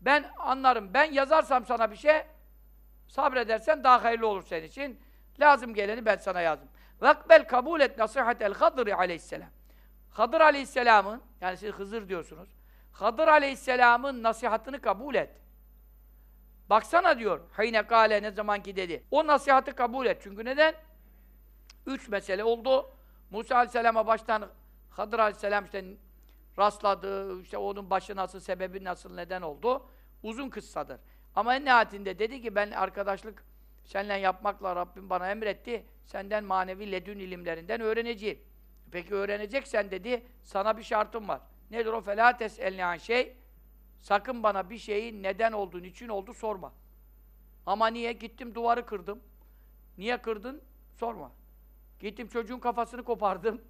Ben anlarım. Ben yazarsam sana bir şey sabredersen daha hayırlı olur senin için. Lazım geleni ben sana yazdım. Vakbel kabul et nasihatel Hadır aleyhisselam. Hadır aleyhisselamın yani siz Hızır diyorsunuz. Hadır aleyhisselamın nasihatını kabul et. Baksana diyor. Hayne kale ne zaman ki dedi. O nasihatı kabul et. Çünkü neden? Üç mesele oldu. Musa Aleyhisselam'a baştan Hadır Aleyhisselam işte rastladı, işte onun başı nasıl, sebebi nasıl, neden oldu. Uzun kıssadır. Ama en nihayetinde dedi ki ben arkadaşlık Seninle yapmakla Rabbim bana emretti. Senden manevi ledün ilimlerinden öğreneceğim. Peki öğreneceksen dedi, sana bir şartım var. Nedir o felates elneyen şey? Sakın bana bir şeyin neden olduğun için oldu sorma. Ama niye? Gittim duvarı kırdım. Niye kırdın? Sorma. Gittim çocuğun kafasını kopardım.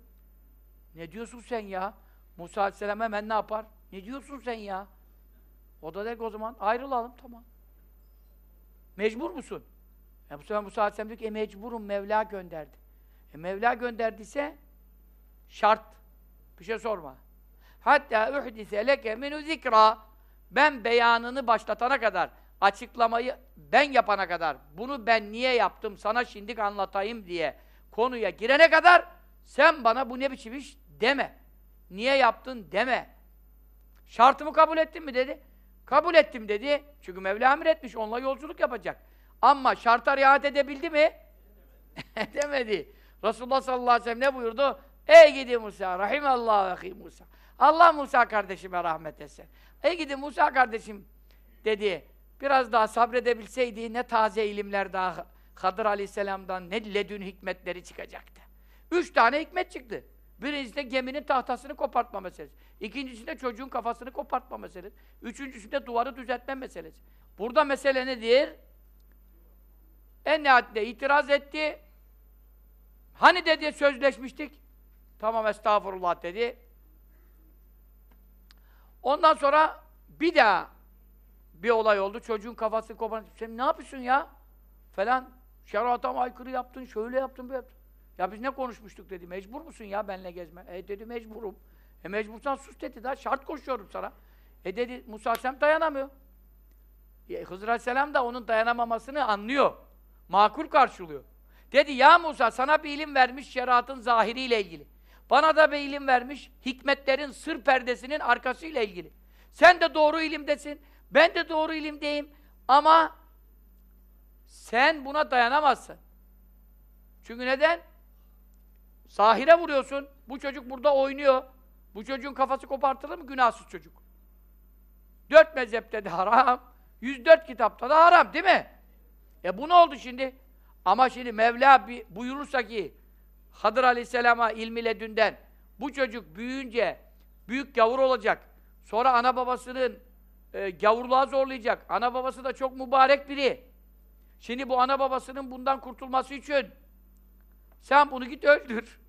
Ne diyorsun sen ya? Musa Aleyhisselam hemen ne yapar? Ne diyorsun sen ya? O da der ki o zaman ayrılalım tamam. Mecbur musun? E bu sefer Musa Aleyhisselam diyor ki e mecburum Mevla gönderdi. E Mevla gönderdiyse şart. Bir şey sorma. Hatta uhdise leke minu zikra. Ben beyanını başlatana kadar, açıklamayı ben yapana kadar, bunu ben niye yaptım, sana şimdi anlatayım diye konuya girene kadar sen bana bu ne biçim iş deme. Niye yaptın deme. Şartımı kabul ettin mi dedi. Kabul ettim dedi. Çünkü Mevla emretmiş, onunla yolculuk yapacak. Ama şarta riayet edebildi mi? Demedi. Resulullah sallallahu aleyhi ve sellem ne buyurdu? Ey gidi Musa, rahimallahu ve Musa. Allah Musa kardeşime rahmet etsin. Ey gidi Musa kardeşim dedi. Biraz daha sabredebilseydi ne taze ilimler daha Kadir Aleyhisselam'dan ne ledün hikmetleri çıkacaktı. Üç tane hikmet çıktı. Birincisi de geminin tahtasını kopartma meselesi. İkincisinde çocuğun kafasını kopartma meselesi. Üçüncüsünde duvarı düzeltme meselesi. Burada mesele nedir? En nihayetinde itiraz etti. Hani dedi sözleşmiştik? Tamam estağfurullah dedi. Ondan sonra bir daha bir olay oldu. Çocuğun kafasını kopartma. Sen ne yapıyorsun ya? Falan. Şerata aykırı yaptın, şöyle yaptın, böyle yaptın. Ya biz ne konuşmuştuk dedi. Mecbur musun ya benle gezme? E dedi mecburum. E mecbursan sus dedi daha şart koşuyorum sana. E dedi Musa Aleyhisselam dayanamıyor. E, Hızır Aleyhisselam da onun dayanamamasını anlıyor. Makul karşılıyor. Dedi ya Musa sana bir ilim vermiş şeriatın zahiriyle ilgili. Bana da bir ilim vermiş hikmetlerin sır perdesinin arkasıyla ilgili. Sen de doğru ilimdesin. Ben de doğru ilimdeyim. Ama sen buna dayanamazsın. Çünkü neden? Sahire vuruyorsun. Bu çocuk burada oynuyor. Bu çocuğun kafası kopartılır mı? Günahsız çocuk. Dört mezhepte de haram. 104 kitapta da haram değil mi? E bu ne oldu şimdi? Ama şimdi Mevla buyurursa ki Hadır Aleyhisselam'a ilmi ledünden bu çocuk büyüyünce büyük gavur olacak. Sonra ana babasının e, gavurluğa zorlayacak. Ana babası da çok mübarek biri. Şimdi bu ana babasının bundan kurtulması için sen bunu git öldür.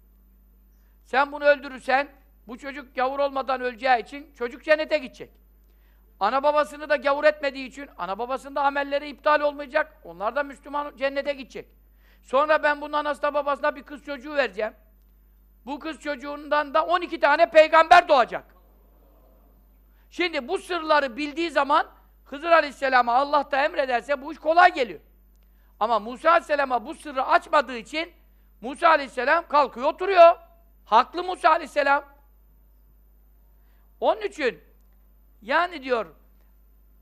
Sen bunu öldürürsen bu çocuk gavur olmadan öleceği için çocuk cennete gidecek. Ana babasını da gavur etmediği için ana babasının da amelleri iptal olmayacak. Onlar da Müslüman cennete gidecek. Sonra ben bunun anasına babasına bir kız çocuğu vereceğim. Bu kız çocuğundan da 12 tane peygamber doğacak. Şimdi bu sırları bildiği zaman Hızır Aleyhisselam'a Allah da emrederse bu iş kolay geliyor. Ama Musa Aleyhisselam'a bu sırrı açmadığı için Musa Aleyhisselam kalkıyor oturuyor. Haklı Musa Aleyhisselam. Onun için yani diyor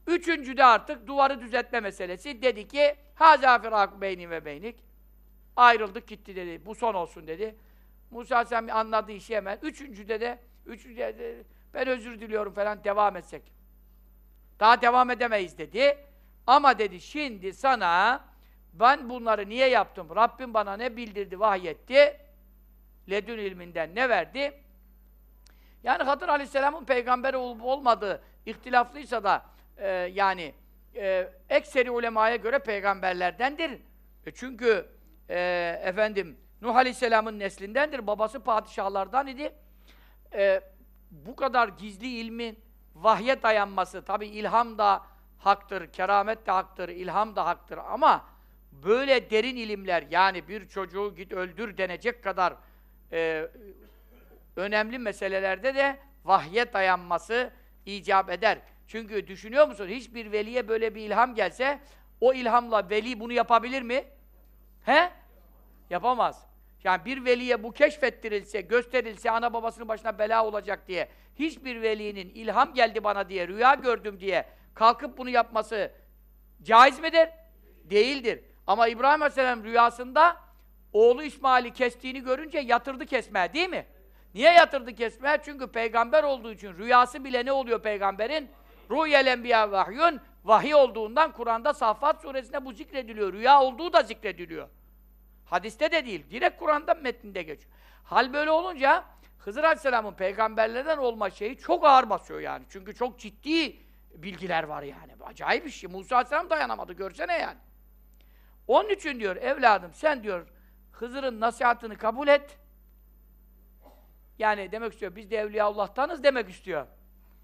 üçüncüde artık duvarı düzeltme meselesi dedi ki Hâzâ firâku beyni ve beynik ayrıldık gitti dedi. Bu son olsun dedi. Musa Aleyhisselam anladı işi hemen. Üçüncüde de üçüncüde de ben özür diliyorum falan devam etsek. Daha devam edemeyiz dedi. Ama dedi şimdi sana ben bunları niye yaptım? Rabbim bana ne bildirdi, vahyetti? Ledün ilminden ne verdi? Yani Hadır Aleyhisselam'ın peygamberi olup olmadığı ihtilaflıysa da e, yani e, ekseri ulemaya göre peygamberlerdendir. E çünkü e, efendim Nuh Aleyhisselam'ın neslindendir. Babası padişahlardan idi. E, bu kadar gizli ilmin vahye dayanması, tabi ilham da haktır, keramet de haktır, ilham da haktır ama böyle derin ilimler, yani bir çocuğu git öldür denecek kadar e, önemli meselelerde de vahye dayanması icap eder. Çünkü düşünüyor musun? Hiçbir veliye böyle bir ilham gelse, o ilhamla veli bunu yapabilir mi? He? Yapamaz. Yani bir veliye bu keşfettirilse, gösterilse ana babasının başına bela olacak diye, hiçbir velinin ilham geldi bana diye, rüya gördüm diye kalkıp bunu yapması caiz midir? Değildir. Ama İbrahim Aleyhisselam rüyasında oğlu İsmail'i kestiğini görünce yatırdı kesmeye değil mi? Niye yatırdı kesmeye? Çünkü peygamber olduğu için rüyası bile ne oluyor peygamberin? Rüyel enbiya vahyun vahiy olduğundan Kur'an'da Saffat suresinde bu zikrediliyor. Rüya olduğu da zikrediliyor. Hadiste de değil. Direkt Kur'an'da metninde geçiyor. Hal böyle olunca Hızır Aleyhisselam'ın peygamberlerden olma şeyi çok ağır basıyor yani. Çünkü çok ciddi bilgiler var yani. Acayip bir şey. Musa Aleyhisselam dayanamadı. Görsene yani. Onun için diyor evladım sen diyor Hızır'ın nasihatını kabul et. Yani demek istiyor biz de Evliyaullah'tanız demek istiyor.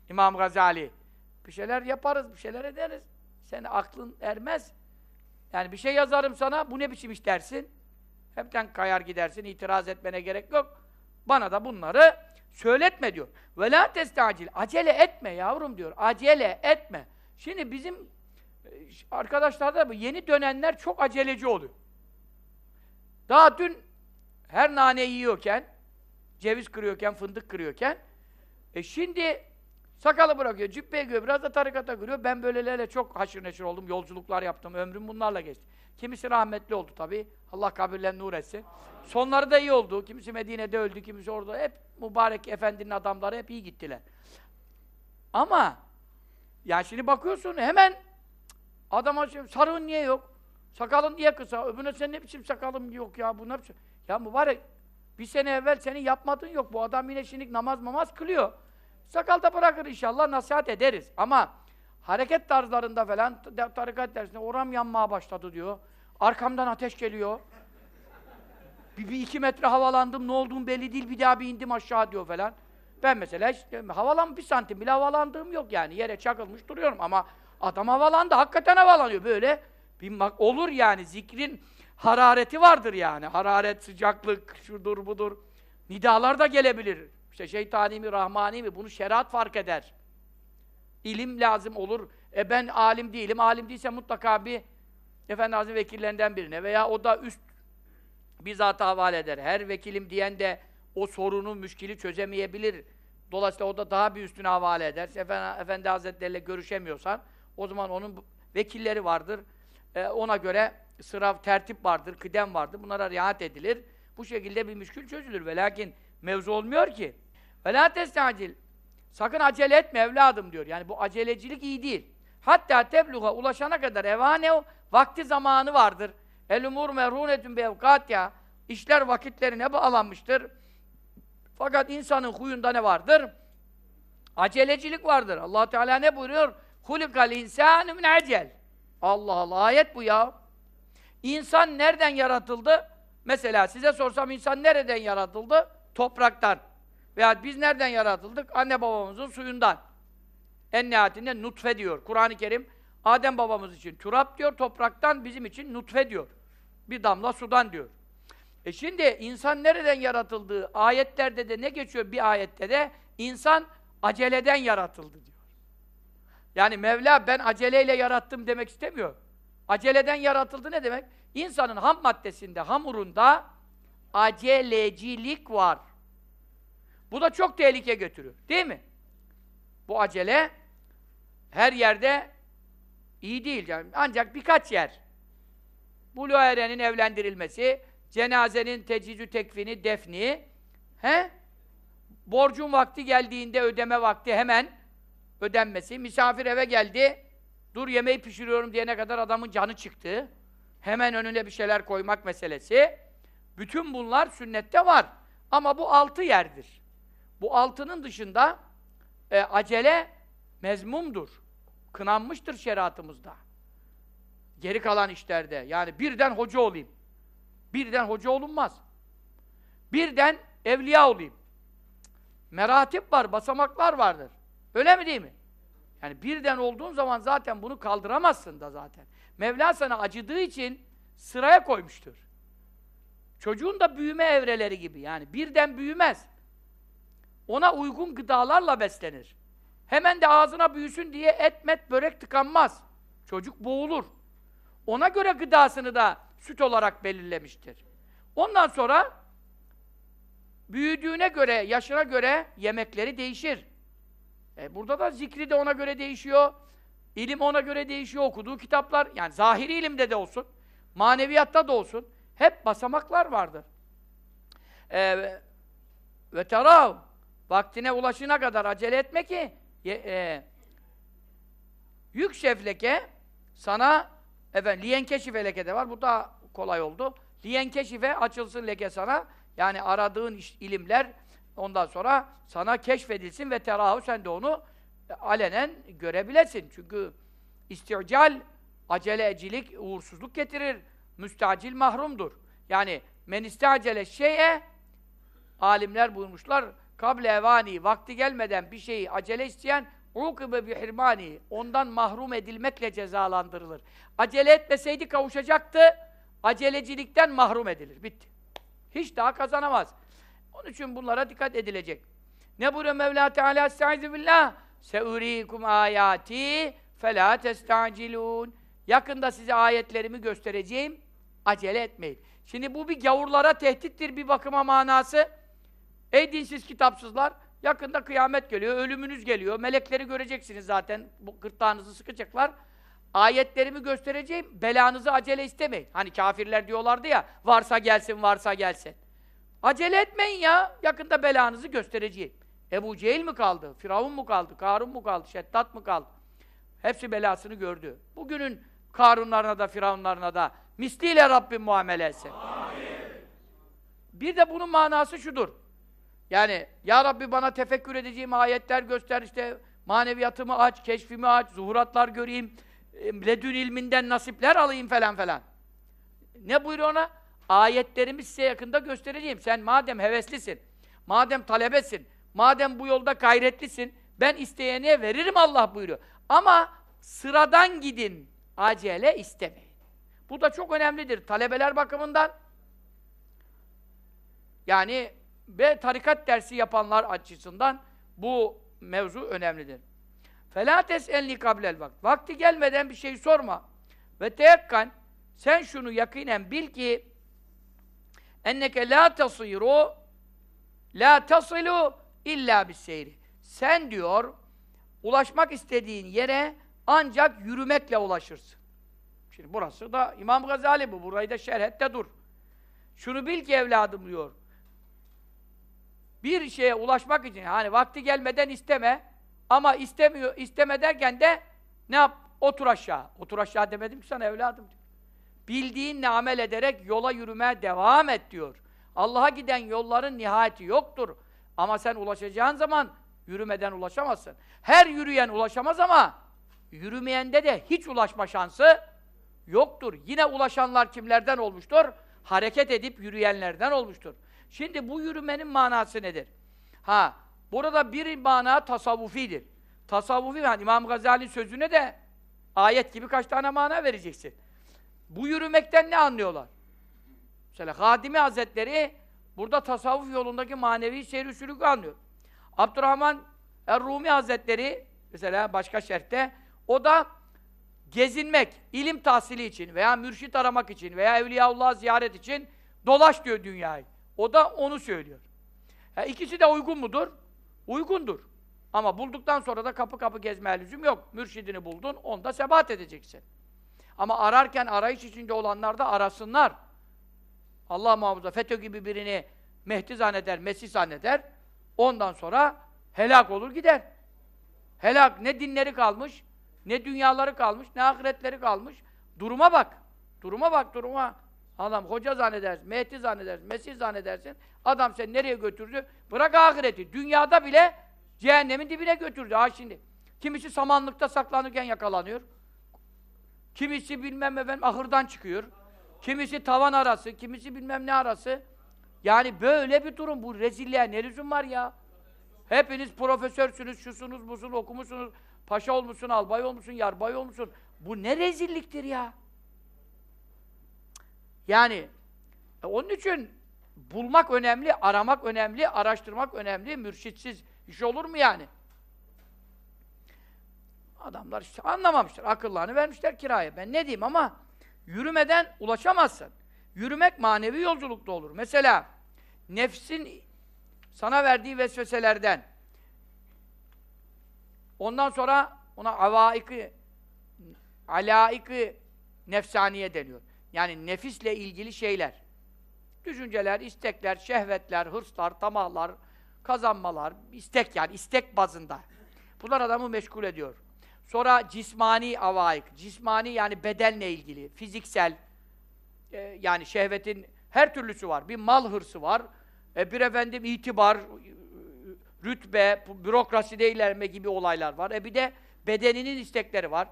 İmam Gazali. Bir şeyler yaparız, bir şeyler ederiz. Sen aklın ermez. Yani bir şey yazarım sana, bu ne biçim iş dersin? Hepten kayar gidersin, itiraz etmene gerek yok. Bana da bunları söyletme diyor. Ve la testacil. Acele etme yavrum diyor. Acele etme. Şimdi bizim e, arkadaşlarda bu yeni dönenler çok aceleci oluyor. Daha dün her nane yiyorken, ceviz kırıyorken, fındık kırıyorken, e şimdi sakalı bırakıyor, cübbeye giriyor, biraz da tarikata giriyor. Ben böylelerle çok haşır neşir oldum, yolculuklar yaptım, ömrüm bunlarla geçti. Kimisi rahmetli oldu tabii, Allah kabirlerini nur etsin. Sonları da iyi oldu, kimisi Medine'de öldü, kimisi orada, hep mübarek efendinin adamları hep iyi gittiler. Ama, yani şimdi bakıyorsun hemen adama şey, sarığın niye yok? Sakalın niye kısa? Öbürüne sen ne biçim sakalım yok ya bu ne biçim? Ya mübarek bir sene evvel senin yapmadığın yok. Bu adam yine şimdi namaz mamaz kılıyor. Sakal da bırakır inşallah nasihat ederiz. Ama hareket tarzlarında falan tarikat dersinde oram yanmaya başladı diyor. Arkamdan ateş geliyor. Bir, bir iki metre havalandım ne olduğum belli değil bir daha bir indim aşağı diyor falan. Ben mesela hiç, havalan bir santim bile havalandığım yok yani. Yere çakılmış duruyorum ama adam havalandı. Hakikaten havalanıyor böyle. Bir olur yani zikrin harareti vardır yani. Hararet, sıcaklık, şudur budur. Nidalar da gelebilir. İşte şeytani mi, rahmani mi? Bunu şeriat fark eder. İlim lazım olur. E ben alim değilim. Alim değilse mutlaka bir Efendi Hazretleri vekillerinden birine veya o da üst bizzat havale eder. Her vekilim diyen de o sorunu, müşkili çözemeyebilir. Dolayısıyla o da daha bir üstüne havale eder. Efendi, Efendi Hazretleriyle görüşemiyorsan o zaman onun vekilleri vardır. E, ona göre sırav, tertip vardır, kıdem vardır. Bunlara riayet edilir. Bu şekilde bir müşkül çözülür. Ve mevzu olmuyor ki. Ve la. Sakın acele etme evladım diyor. Yani bu acelecilik iyi değil. Hatta tebluğa ulaşana kadar evane vakti zamanı vardır. El umur merhunetun bi ya. İşler vakitlerine bağlanmıştır. Fakat insanın huyunda ne vardır? Acelecilik vardır. Allah Teala ne buyuruyor? Hulikal insanu min acel. Allah Allah ayet bu ya. İnsan nereden yaratıldı? Mesela size sorsam insan nereden yaratıldı? Topraktan. Veya biz nereden yaratıldık? Anne babamızın suyundan. En nihayetinde nutfe diyor. Kur'an-ı Kerim Adem babamız için turap diyor, topraktan bizim için nutfe diyor. Bir damla sudan diyor. E şimdi insan nereden yaratıldığı ayetlerde de ne geçiyor bir ayette de insan aceleden yaratıldı diyor. Yani Mevla ben aceleyle yarattım demek istemiyor. Aceleden yaratıldı ne demek? İnsanın ham maddesinde, hamurunda acelecilik var. Bu da çok tehlike götürüyor. Değil mi? Bu acele her yerde iyi değil. Yani ancak birkaç yer. Buluğa erenin evlendirilmesi, cenazenin tecizü tekfini, defni, he? Borcun vakti geldiğinde ödeme vakti hemen ödenmesi. Misafir eve geldi, dur yemeği pişiriyorum diyene kadar adamın canı çıktı. Hemen önüne bir şeyler koymak meselesi. Bütün bunlar sünnette var. Ama bu altı yerdir. Bu altının dışında e, acele mezmumdur. Kınanmıştır şeriatımızda. Geri kalan işlerde. Yani birden hoca olayım. Birden hoca olunmaz. Birden evliya olayım. Meratip var, basamaklar vardır. Öyle mi değil mi? Yani birden olduğun zaman zaten bunu kaldıramazsın da zaten. Mevla sana acıdığı için sıraya koymuştur. Çocuğun da büyüme evreleri gibi yani birden büyümez. Ona uygun gıdalarla beslenir. Hemen de ağzına büyüsün diye et met börek tıkanmaz. Çocuk boğulur. Ona göre gıdasını da süt olarak belirlemiştir. Ondan sonra büyüdüğüne göre, yaşına göre yemekleri değişir. E burada da zikri de ona göre değişiyor. İlim ona göre değişiyor. Okuduğu kitaplar, yani zahiri ilimde de olsun, maneviyatta da olsun. Hep basamaklar vardır. Ee, ve terav vaktine ulaşına kadar acele etme ki e, yük şefleke sana efendim liyenkeşife leke de var. Bu da kolay oldu. Liyenkeşife açılsın leke sana. Yani aradığın iş, ilimler ondan sonra sana keşfedilsin ve terahu sen de onu alenen görebilesin. Çünkü istical acelecilik uğursuzluk getirir. Müstacil mahrumdur. Yani men istacele şeye alimler buyurmuşlar kable evani vakti gelmeden bir şeyi acele isteyen ukibe bi hirmani ondan mahrum edilmekle cezalandırılır. Acele etmeseydi kavuşacaktı. Acelecilikten mahrum edilir. Bitti. Hiç daha kazanamaz. Onun için bunlara dikkat edilecek. Ne buyuruyor Mevla Teala? Estaizu billah. Seurikum ayati felâ testacilûn. Yakında size ayetlerimi göstereceğim. Acele etmeyin. Şimdi bu bir gavurlara tehdittir bir bakıma manası. Ey dinsiz kitapsızlar, yakında kıyamet geliyor, ölümünüz geliyor, melekleri göreceksiniz zaten, bu gırtlağınızı sıkacaklar. Ayetlerimi göstereceğim, belanızı acele istemeyin. Hani kafirler diyorlardı ya, varsa gelsin, varsa gelsin. Acele etmeyin ya, yakında belanızı göstereceğim. Ebu Cehil mi kaldı, Firavun mu kaldı, Karun mu kaldı, Şeddat mı kaldı? Hepsi belasını gördü. Bugünün Karunlarına da, Firavunlarına da misliyle Rabbim muamele etsin. Bir de bunun manası şudur. Yani Ya Rabbi bana tefekkür edeceğim ayetler göster işte maneviyatımı aç, keşfimi aç, zuhuratlar göreyim, ledün ilminden nasipler alayım falan falan. Ne buyuruyor ona? Ayetlerimi size yakında göstereceğim. Sen madem heveslisin, madem talebesin, madem bu yolda gayretlisin, ben isteyene veririm Allah buyuruyor. Ama sıradan gidin, acele istemeyin. Bu da çok önemlidir. Talebeler bakımından yani ve tarikat dersi yapanlar açısından bu mevzu önemlidir. فَلَا تَسْأَلْنِ قَبْلَ الْوَقْتِ Vakti gelmeden bir şey sorma. Ve teyakkan sen şunu yakinen bil ki enneke la tasiru la tasilu illa bis seyri. Sen diyor ulaşmak istediğin yere ancak yürümekle ulaşırsın. Şimdi burası da İmam Gazali bu. Burayı da şerhette dur. Şunu bil ki evladım diyor bir şeye ulaşmak için hani vakti gelmeden isteme ama istemiyor isteme derken de ne yap? Otur aşağı. Otur aşağı demedim ki sana evladım. Bildiğinle amel ederek yola yürümeye devam et diyor. Allah'a giden yolların nihayeti yoktur. Ama sen ulaşacağın zaman yürümeden ulaşamazsın. Her yürüyen ulaşamaz ama yürümeyende de hiç ulaşma şansı yoktur. Yine ulaşanlar kimlerden olmuştur? Hareket edip yürüyenlerden olmuştur. Şimdi bu yürümenin manası nedir? Ha, burada bir mana tasavvufidir. Tasavvufi, yani İmam Gazali sözüne de ayet gibi kaç tane mana vereceksin. Bu yürümekten ne anlıyorlar? Mesela Hadimi Hazretleri burada tasavvuf yolundaki manevi seyri sülükü anlıyor. Abdurrahman Er-Rumi Hazretleri mesela başka şerhte o da gezinmek, ilim tahsili için veya mürşit aramak için veya Evliyaullah ziyaret için dolaş diyor dünyayı. O da onu söylüyor. Ya ikisi de uygun mudur? Uygundur. Ama bulduktan sonra da kapı kapı gezmeye lüzum yok. Mürşidini buldun, onda sebat edeceksin. Ama ararken arayış içinde olanlar da arasınlar. Allah muhafaza FETÖ gibi birini Mehdi zanneder, Mesih zanneder. Ondan sonra helak olur gider. Helak ne dinleri kalmış, ne dünyaları kalmış, ne ahiretleri kalmış. Duruma bak. Duruma bak, duruma. Adam hoca zannedersin, Mehdi zannedersin, Mesih zannedersin. Adam seni nereye götürdü? Bırak ahireti. Dünyada bile cehennemin dibine götürdü. Ha şimdi. Kimisi samanlıkta saklanırken yakalanıyor. Kimisi bilmem efendim ahırdan çıkıyor. Kimisi tavan arası, kimisi bilmem ne arası. Yani böyle bir durum. Bu rezilliğe ne lüzum var ya? Hepiniz profesörsünüz, şusunuz, busunuz, okumuşsunuz. Paşa olmuşsun, albay olmuşsun, yarbay olmuşsun. Bu ne rezilliktir ya? Yani e, onun için bulmak önemli, aramak önemli, araştırmak önemli. Mürşitsiz iş olur mu yani? Adamlar işte anlamamışlar. Akıllarını vermişler kiraya. Ben ne diyeyim ama yürümeden ulaşamazsın. Yürümek manevi yolculukta olur. Mesela nefsin sana verdiği vesveselerden ondan sonra ona avaiki alaiki nefsaniye deniyor. Yani nefisle ilgili şeyler. Düşünceler, istekler, şehvetler, hırslar, tamahlar, kazanmalar, istek yani istek bazında. Bunlar adamı meşgul ediyor. Sonra cismani avaik, cismani yani bedenle ilgili, fiziksel, e, yani şehvetin her türlüsü var. Bir mal hırsı var, e, bir efendim itibar, e, rütbe, bürokraside ilerleme gibi olaylar var. E bir de bedeninin istekleri var.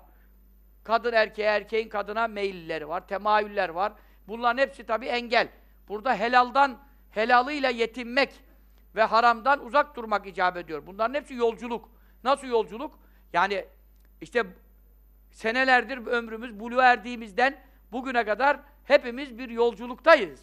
Kadın erkeğe, erkeğin kadına meyilleri var, temayüller var. Bunların hepsi tabii engel. Burada helaldan, helalıyla yetinmek ve haramdan uzak durmak icap ediyor. Bunların hepsi yolculuk. Nasıl yolculuk? Yani işte senelerdir ömrümüz buluğa erdiğimizden bugüne kadar hepimiz bir yolculuktayız.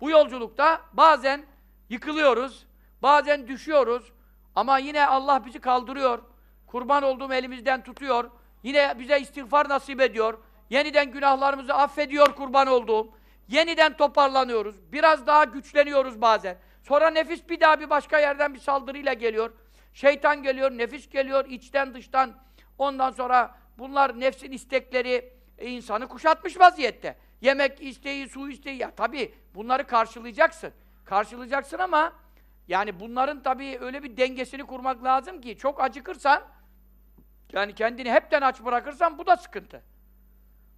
Bu yolculukta bazen yıkılıyoruz, bazen düşüyoruz ama yine Allah bizi kaldırıyor. Kurban olduğum elimizden tutuyor. Yine bize istiğfar nasip ediyor. Yeniden günahlarımızı affediyor kurban olduğum. Yeniden toparlanıyoruz. Biraz daha güçleniyoruz bazen. Sonra nefis bir daha bir başka yerden bir saldırıyla geliyor. Şeytan geliyor, nefis geliyor, içten dıştan. Ondan sonra bunlar nefsin istekleri e, insanı kuşatmış vaziyette. Yemek isteği, su isteği. Ya tabii bunları karşılayacaksın. Karşılayacaksın ama yani bunların tabii öyle bir dengesini kurmak lazım ki çok acıkırsan yani kendini hepten aç bırakırsan bu da sıkıntı.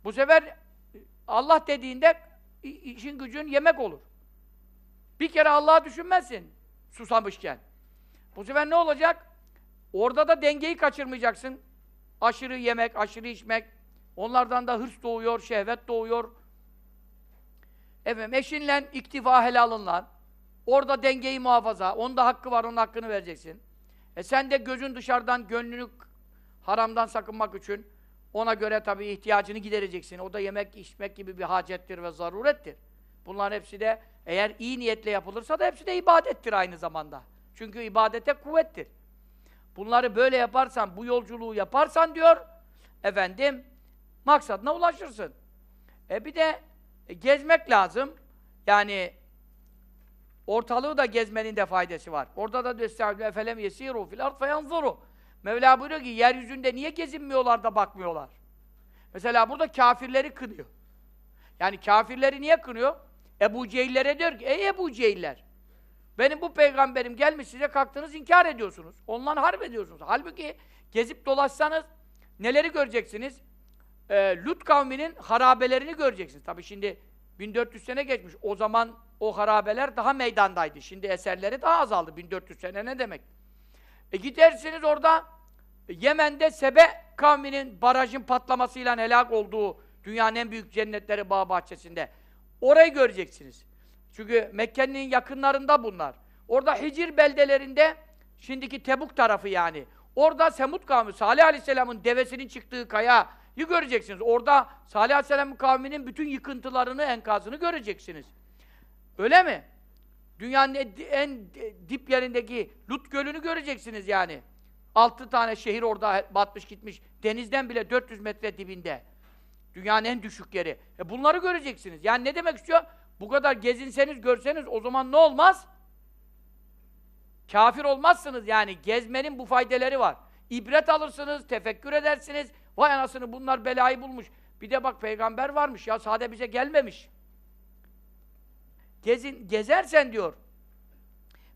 Bu sefer Allah dediğinde işin gücün yemek olur. Bir kere Allah'ı düşünmezsin susamışken. Bu sefer ne olacak? Orada da dengeyi kaçırmayacaksın. Aşırı yemek, aşırı içmek. Onlardan da hırs doğuyor, şehvet doğuyor. Efendim eşinle iktifa helalınla. Orada dengeyi muhafaza. Onda hakkı var, onun hakkını vereceksin. E sen de gözün dışarıdan, gönlünü haramdan sakınmak için ona göre tabii ihtiyacını gidereceksin. O da yemek, içmek gibi bir hacettir ve zarurettir. Bunların hepsi de eğer iyi niyetle yapılırsa da hepsi de ibadettir aynı zamanda. Çünkü ibadete kuvvettir. Bunları böyle yaparsan, bu yolculuğu yaparsan diyor, efendim, maksadına ulaşırsın. E bir de e, gezmek lazım. Yani ortalığı da gezmenin de faydası var. Orada da "Estağfirullah efelem yesiru fil ard feyanzuru." Mevla buyuruyor ki yeryüzünde niye gezinmiyorlar da bakmıyorlar? Mesela burada kafirleri kınıyor. Yani kafirleri niye kınıyor? Ebu Cehillere diyor ki, ey Ebu Cehiller, benim bu peygamberim gelmiş size kalktınız inkar ediyorsunuz. Ondan harp ediyorsunuz. Halbuki gezip dolaşsanız neleri göreceksiniz? Ee, Lut kavminin harabelerini göreceksiniz. Tabi şimdi 1400 sene geçmiş. O zaman o harabeler daha meydandaydı. Şimdi eserleri daha azaldı. 1400 sene ne demek? E gidersiniz orada Yemen'de Sebe kavminin barajın patlamasıyla helak olduğu dünyanın en büyük cennetleri bağ bahçesinde. Orayı göreceksiniz. Çünkü Mekke'nin yakınlarında bunlar. Orada Hicr beldelerinde, şimdiki Tebuk tarafı yani. Orada Semud kavmi, Salih Aleyhisselam'ın devesinin çıktığı kayayı göreceksiniz. Orada Salih Aleyhisselam'ın kavminin bütün yıkıntılarını, enkazını göreceksiniz. Öyle mi? Dünyanın en dip yerindeki Lut Gölü'nü göreceksiniz yani. Altı tane şehir orada batmış gitmiş. Denizden bile 400 metre dibinde. Dünyanın en düşük yeri. E bunları göreceksiniz. Yani ne demek istiyor? Bu kadar gezinseniz, görseniz o zaman ne olmaz? Kafir olmazsınız yani. Gezmenin bu faydeleri var. İbret alırsınız, tefekkür edersiniz. Vay anasını bunlar belayı bulmuş. Bir de bak peygamber varmış ya sade bize gelmemiş. Gezin, gezersen diyor.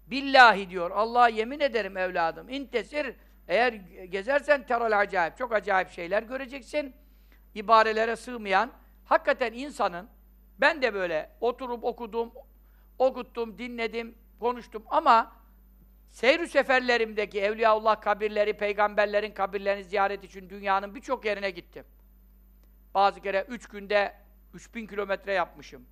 Billahi diyor. Allah'a yemin ederim evladım. İntesir eğer gezersen teral acayip. Çok acayip şeyler göreceksin. İbarelere sığmayan hakikaten insanın ben de böyle oturup okudum, okuttum, dinledim, konuştum ama seyr seferlerimdeki Evliyaullah kabirleri, peygamberlerin kabirlerini ziyaret için dünyanın birçok yerine gittim. Bazı kere üç günde 3000 kilometre yapmışım.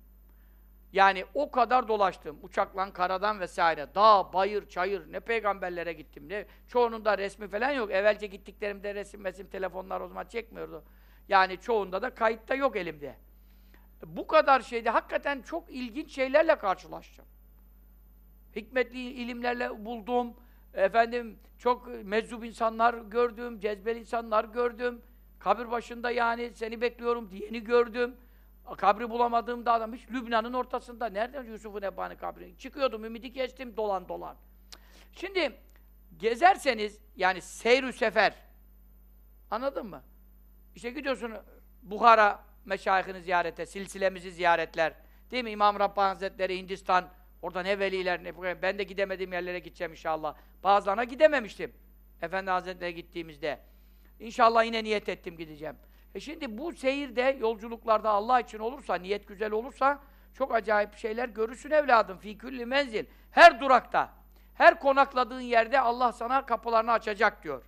Yani o kadar dolaştım. Uçakla, karadan vesaire. Dağ, bayır, çayır. Ne peygamberlere gittim. Ne çoğunun da resmi falan yok. Evvelce gittiklerimde resim mesim telefonlar o zaman çekmiyordu. Yani çoğunda da kayıtta yok elimde. Bu kadar şeyde hakikaten çok ilginç şeylerle karşılaştım. Hikmetli ilimlerle buldum. Efendim çok meczup insanlar gördüm, cezbeli insanlar gördüm. Kabir başında yani seni bekliyorum diyeni gördüm. Kabri bulamadığımda adam hiç Lübnan'ın ortasında. Nereden Yusuf'un Ebani kabri? Çıkıyordum, ümidi geçtim dolan dolan. Şimdi gezerseniz yani seyr sefer anladın mı? İşte gidiyorsun Buhara meşayihini ziyarete, silsilemizi ziyaretler, Değil mi? İmam Rabbani Hazretleri Hindistan, orada ne veliler, ne ben de gidemediğim yerlere gideceğim inşallah. Bazılarına gidememiştim. Efendi Hazretleri gittiğimizde. İnşallah yine niyet ettim gideceğim. E şimdi bu seyirde, yolculuklarda Allah için olursa, niyet güzel olursa çok acayip şeyler görürsün evladım. Fî külli menzil. Her durakta, her konakladığın yerde Allah sana kapılarını açacak diyor.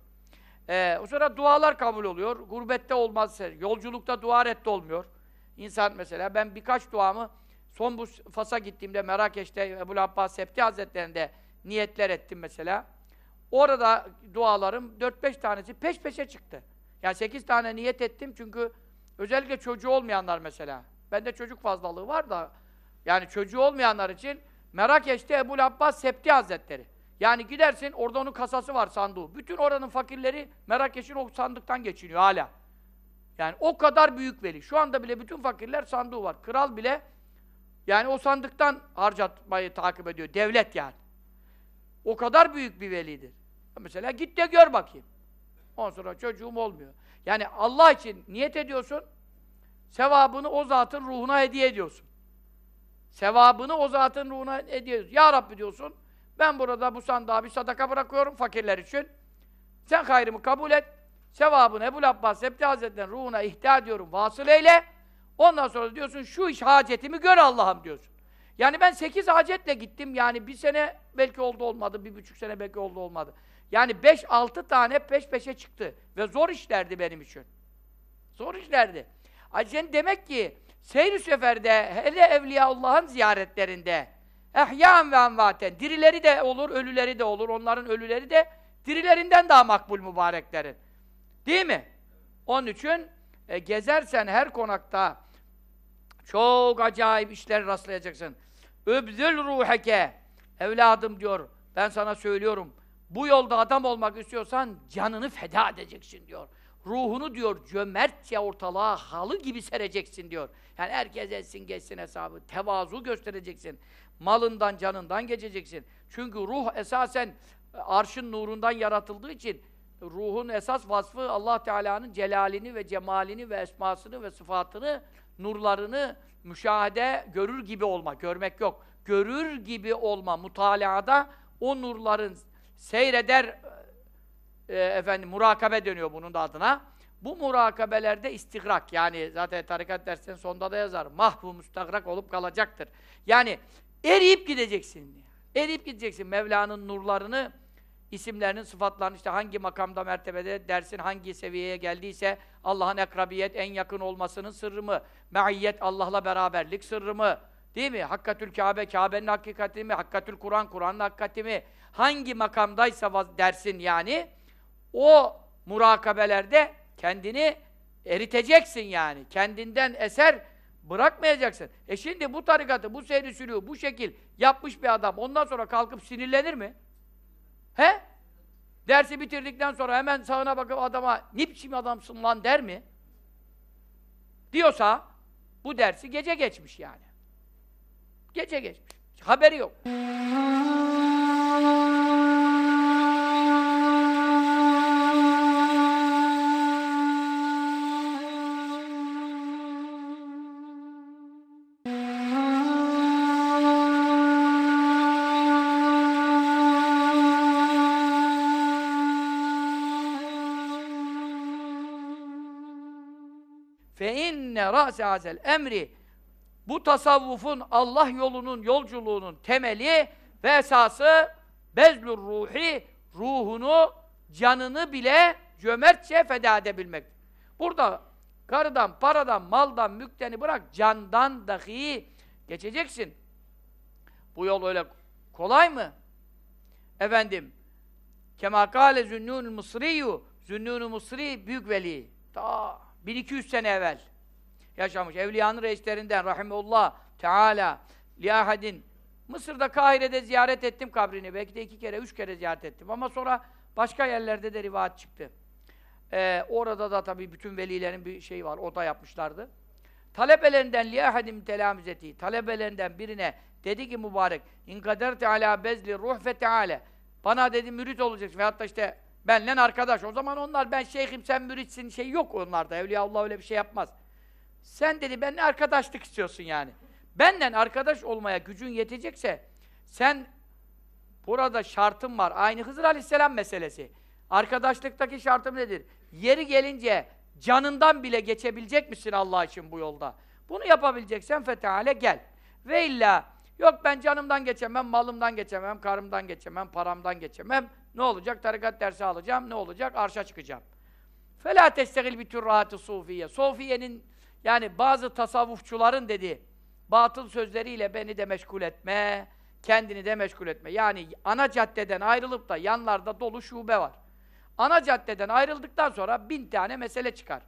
Ee, o sonra dualar kabul oluyor. Gurbette olmaz, yolculukta dua reddi olmuyor. İnsan mesela, ben birkaç duamı son bu Fas'a gittiğimde Merakeş'te Ebu Abbas Septi Hazretleri'nde niyetler ettim mesela. Orada dualarım 4-5 tanesi peş peşe çıktı. Yani 8 tane niyet ettim çünkü özellikle çocuğu olmayanlar mesela. Bende çocuk fazlalığı var da yani çocuğu olmayanlar için Merakeş'te Ebu Abbas Septi Hazretleri. Yani gidersin, orada onun kasası var sandığı. Bütün oranın fakirleri Merakeş'in o sandıktan geçiniyor hala. Yani o kadar büyük veli. Şu anda bile bütün fakirler sandığı var. Kral bile yani o sandıktan harcatmayı takip ediyor. Devlet yani. O kadar büyük bir velidir. Mesela git de gör bakayım. Ondan sonra çocuğum olmuyor. Yani Allah için niyet ediyorsun, sevabını o zatın ruhuna hediye ediyorsun. Sevabını o zatın ruhuna hediye ediyorsun. Ya Rabbi diyorsun, ben burada bu sandığa bir sadaka bırakıyorum fakirler için. Sen hayrımı kabul et. Sevabını Ebu Abbas Sebti Hazretleri'nin ruhuna ihtiya ediyorum, vasıl eyle. Ondan sonra diyorsun, şu iş hacetimi gör Allah'ım diyorsun. Yani ben sekiz hacetle gittim, yani bir sene belki oldu olmadı, bir buçuk sene belki oldu olmadı. Yani beş, altı tane peş peşe çıktı. Ve zor işlerdi benim için. Zor işlerdi. Acen demek ki seyr-i seferde, hele Evliyaullah'ın ziyaretlerinde, ehyan ve envaten, dirileri de olur, ölüleri de olur, onların ölüleri de dirilerinden daha makbul mübareklerin. Değil mi? Onun için e, gezersen her konakta çok acayip işler rastlayacaksın. Öbzül ruheke evladım diyor. Ben sana söylüyorum. Bu yolda adam olmak istiyorsan canını feda edeceksin diyor. Ruhunu diyor cömertçe ortalığa halı gibi sereceksin diyor. Yani herkes etsin geçsin hesabı. Tevazu göstereceksin. Malından, canından geçeceksin. Çünkü ruh esasen arşın nurundan yaratıldığı için ruhun esas vasfı Allah Teala'nın celalini ve cemalini ve esmasını ve sıfatını, nurlarını müşahede görür gibi olma. Görmek yok. Görür gibi olma. Mutalaada o nurların seyreder e, efendim murakabe dönüyor bunun da adına. Bu murakabelerde istigrak yani zaten tarikat dersinin sonunda da yazar. Mahvu müstagrak olup kalacaktır. Yani eriyip gideceksin. Eriyip gideceksin. Mevla'nın nurlarını, isimlerinin, sıfatlarını işte hangi makamda, mertebede, dersin hangi seviyeye geldiyse Allah'ın ekrabiyet, en yakın olmasının sırrı mı? Me'iyyet, Allah'la beraberlik sırrı mı? Değil mi? Hakkatül Kabe, Kabe'nin hakikati mi? Hakkatül Kur'an, Kur'an'ın hakikati mi? Hangi makamdaysa dersin yani, o murakabelerde kendini eriteceksin yani. Kendinden eser bırakmayacaksın. E şimdi bu tarikatı, bu seyri sülüğü, bu şekil yapmış bir adam ondan sonra kalkıp sinirlenir mi? He? Dersi bitirdikten sonra hemen sağına bakıp adama ne biçim adamsın lan der mi? Diyorsa bu dersi gece geçmiş yani. Gece geçmiş. Haberi yok. Fe inne ra'se hazel emri bu tasavvufun Allah yolunun, yolculuğunun temeli ve esası bezlur ruhi, ruhunu, canını bile cömertçe feda edebilmek. Burada karıdan, paradan, maldan, mükteni bırak, candan dahi geçeceksin. Bu yol öyle kolay mı? Efendim, Kema kâle Zünnûn-ü Mısriyyû Zünnûn-ü büyük veli. Ta 1200 sene evvel yaşamış. Evliyanın reislerinden rahimeullah Teala liyahadin Mısır'da Kahire'de ziyaret ettim kabrini. Belki de iki kere, üç kere ziyaret ettim. Ama sonra başka yerlerde de rivayet çıktı. Ee, orada da tabii bütün velilerin bir şeyi var. O da yapmışlardı. Talebelerinden liyahadim telamüzeti. Talebelerinden birine dedi ki mübarek in kaderte ala bezli ruh ve teala. Bana dedi mürit olacaksın. Veyahut da işte benle arkadaş. O zaman onlar ben şeyhim sen müritsin şey yok onlarda. Evliya Allah öyle bir şey yapmaz. Sen dedi benimle arkadaşlık istiyorsun yani. Benden arkadaş olmaya gücün yetecekse sen burada şartım var. Aynı Hızır Aleyhisselam meselesi. Arkadaşlıktaki şartım nedir? Yeri gelince canından bile geçebilecek misin Allah için bu yolda? Bunu yapabileceksen fetehale gel. Ve illa yok ben canımdan geçemem, malımdan geçemem, karımdan geçemem, paramdan geçemem. Ne olacak? Tarikat dersi alacağım. Ne olacak? Arşa çıkacağım. Fela testegil bi türrahati sufiye. Sofiye'nin yani bazı tasavvufçuların dediği batıl sözleriyle beni de meşgul etme, kendini de meşgul etme. Yani ana caddeden ayrılıp da yanlarda dolu şube var. Ana caddeden ayrıldıktan sonra bin tane mesele çıkar.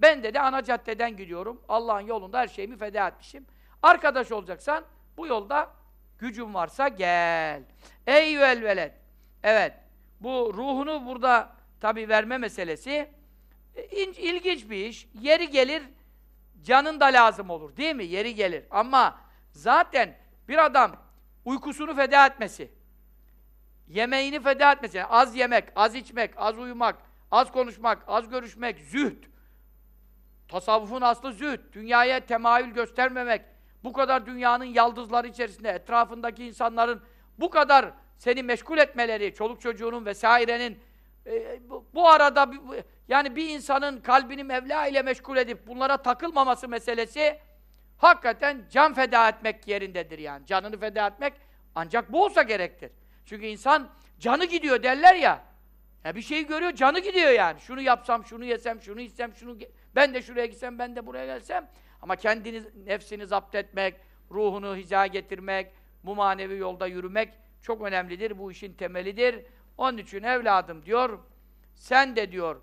Ben de de ana caddeden gidiyorum. Allah'ın yolunda her şeyimi feda etmişim. Arkadaş olacaksan bu yolda gücün varsa gel. Ey veled. Evet. Bu ruhunu burada tabi verme meselesi e, in- ilginç bir iş. Yeri gelir canın da lazım olur değil mi? Yeri gelir. Ama zaten bir adam uykusunu feda etmesi, yemeğini feda etmesi, yani az yemek, az içmek, az uyumak, az konuşmak, az görüşmek, zühd. Tasavvufun aslı zühd. Dünyaya temayül göstermemek. Bu kadar dünyanın yaldızları içerisinde etrafındaki insanların bu kadar seni meşgul etmeleri, çoluk çocuğunun vesairenin e, bu, bu arada yani bir insanın kalbini Mevla ile meşgul edip bunlara takılmaması meselesi hakikaten can feda etmek yerindedir yani. Canını feda etmek ancak bu olsa gerektir. Çünkü insan canı gidiyor derler ya. Ya bir şeyi görüyor, canı gidiyor yani. Şunu yapsam, şunu yesem, şunu içsem, şunu ben de şuraya gitsem, ben de buraya gelsem. Ama kendini, nefsini zapt etmek, ruhunu hizaya getirmek, bu manevi yolda yürümek çok önemlidir. Bu işin temelidir. Onun için evladım diyor, sen de diyor,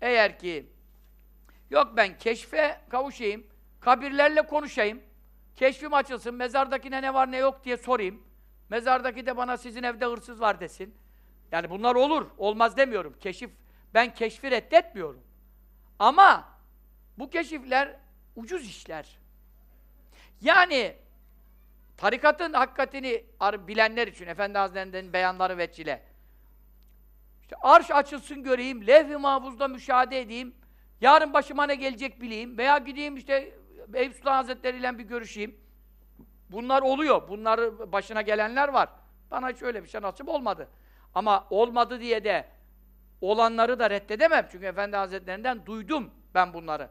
eğer ki yok ben keşfe kavuşayım, kabirlerle konuşayım, keşfim açılsın, mezardakine ne var ne yok diye sorayım. Mezardaki de bana sizin evde hırsız var desin. Yani bunlar olur, olmaz demiyorum. Keşif, ben keşfi reddetmiyorum. Ama bu keşifler ucuz işler. Yani tarikatın hakikatini bilenler için Efendi Hazretleri'nin beyanları veçile. İşte arş açılsın göreyim, levh-i mahfuzda müşahede edeyim, yarın başıma ne gelecek bileyim veya gideyim işte Eyüp Sultan Hazretleri ile bir görüşeyim. Bunlar oluyor. Bunları başına gelenler var. Bana hiç öyle bir şey nasip olmadı. Ama olmadı diye de olanları da reddedemem. Çünkü Efendi Hazretlerinden duydum ben bunları.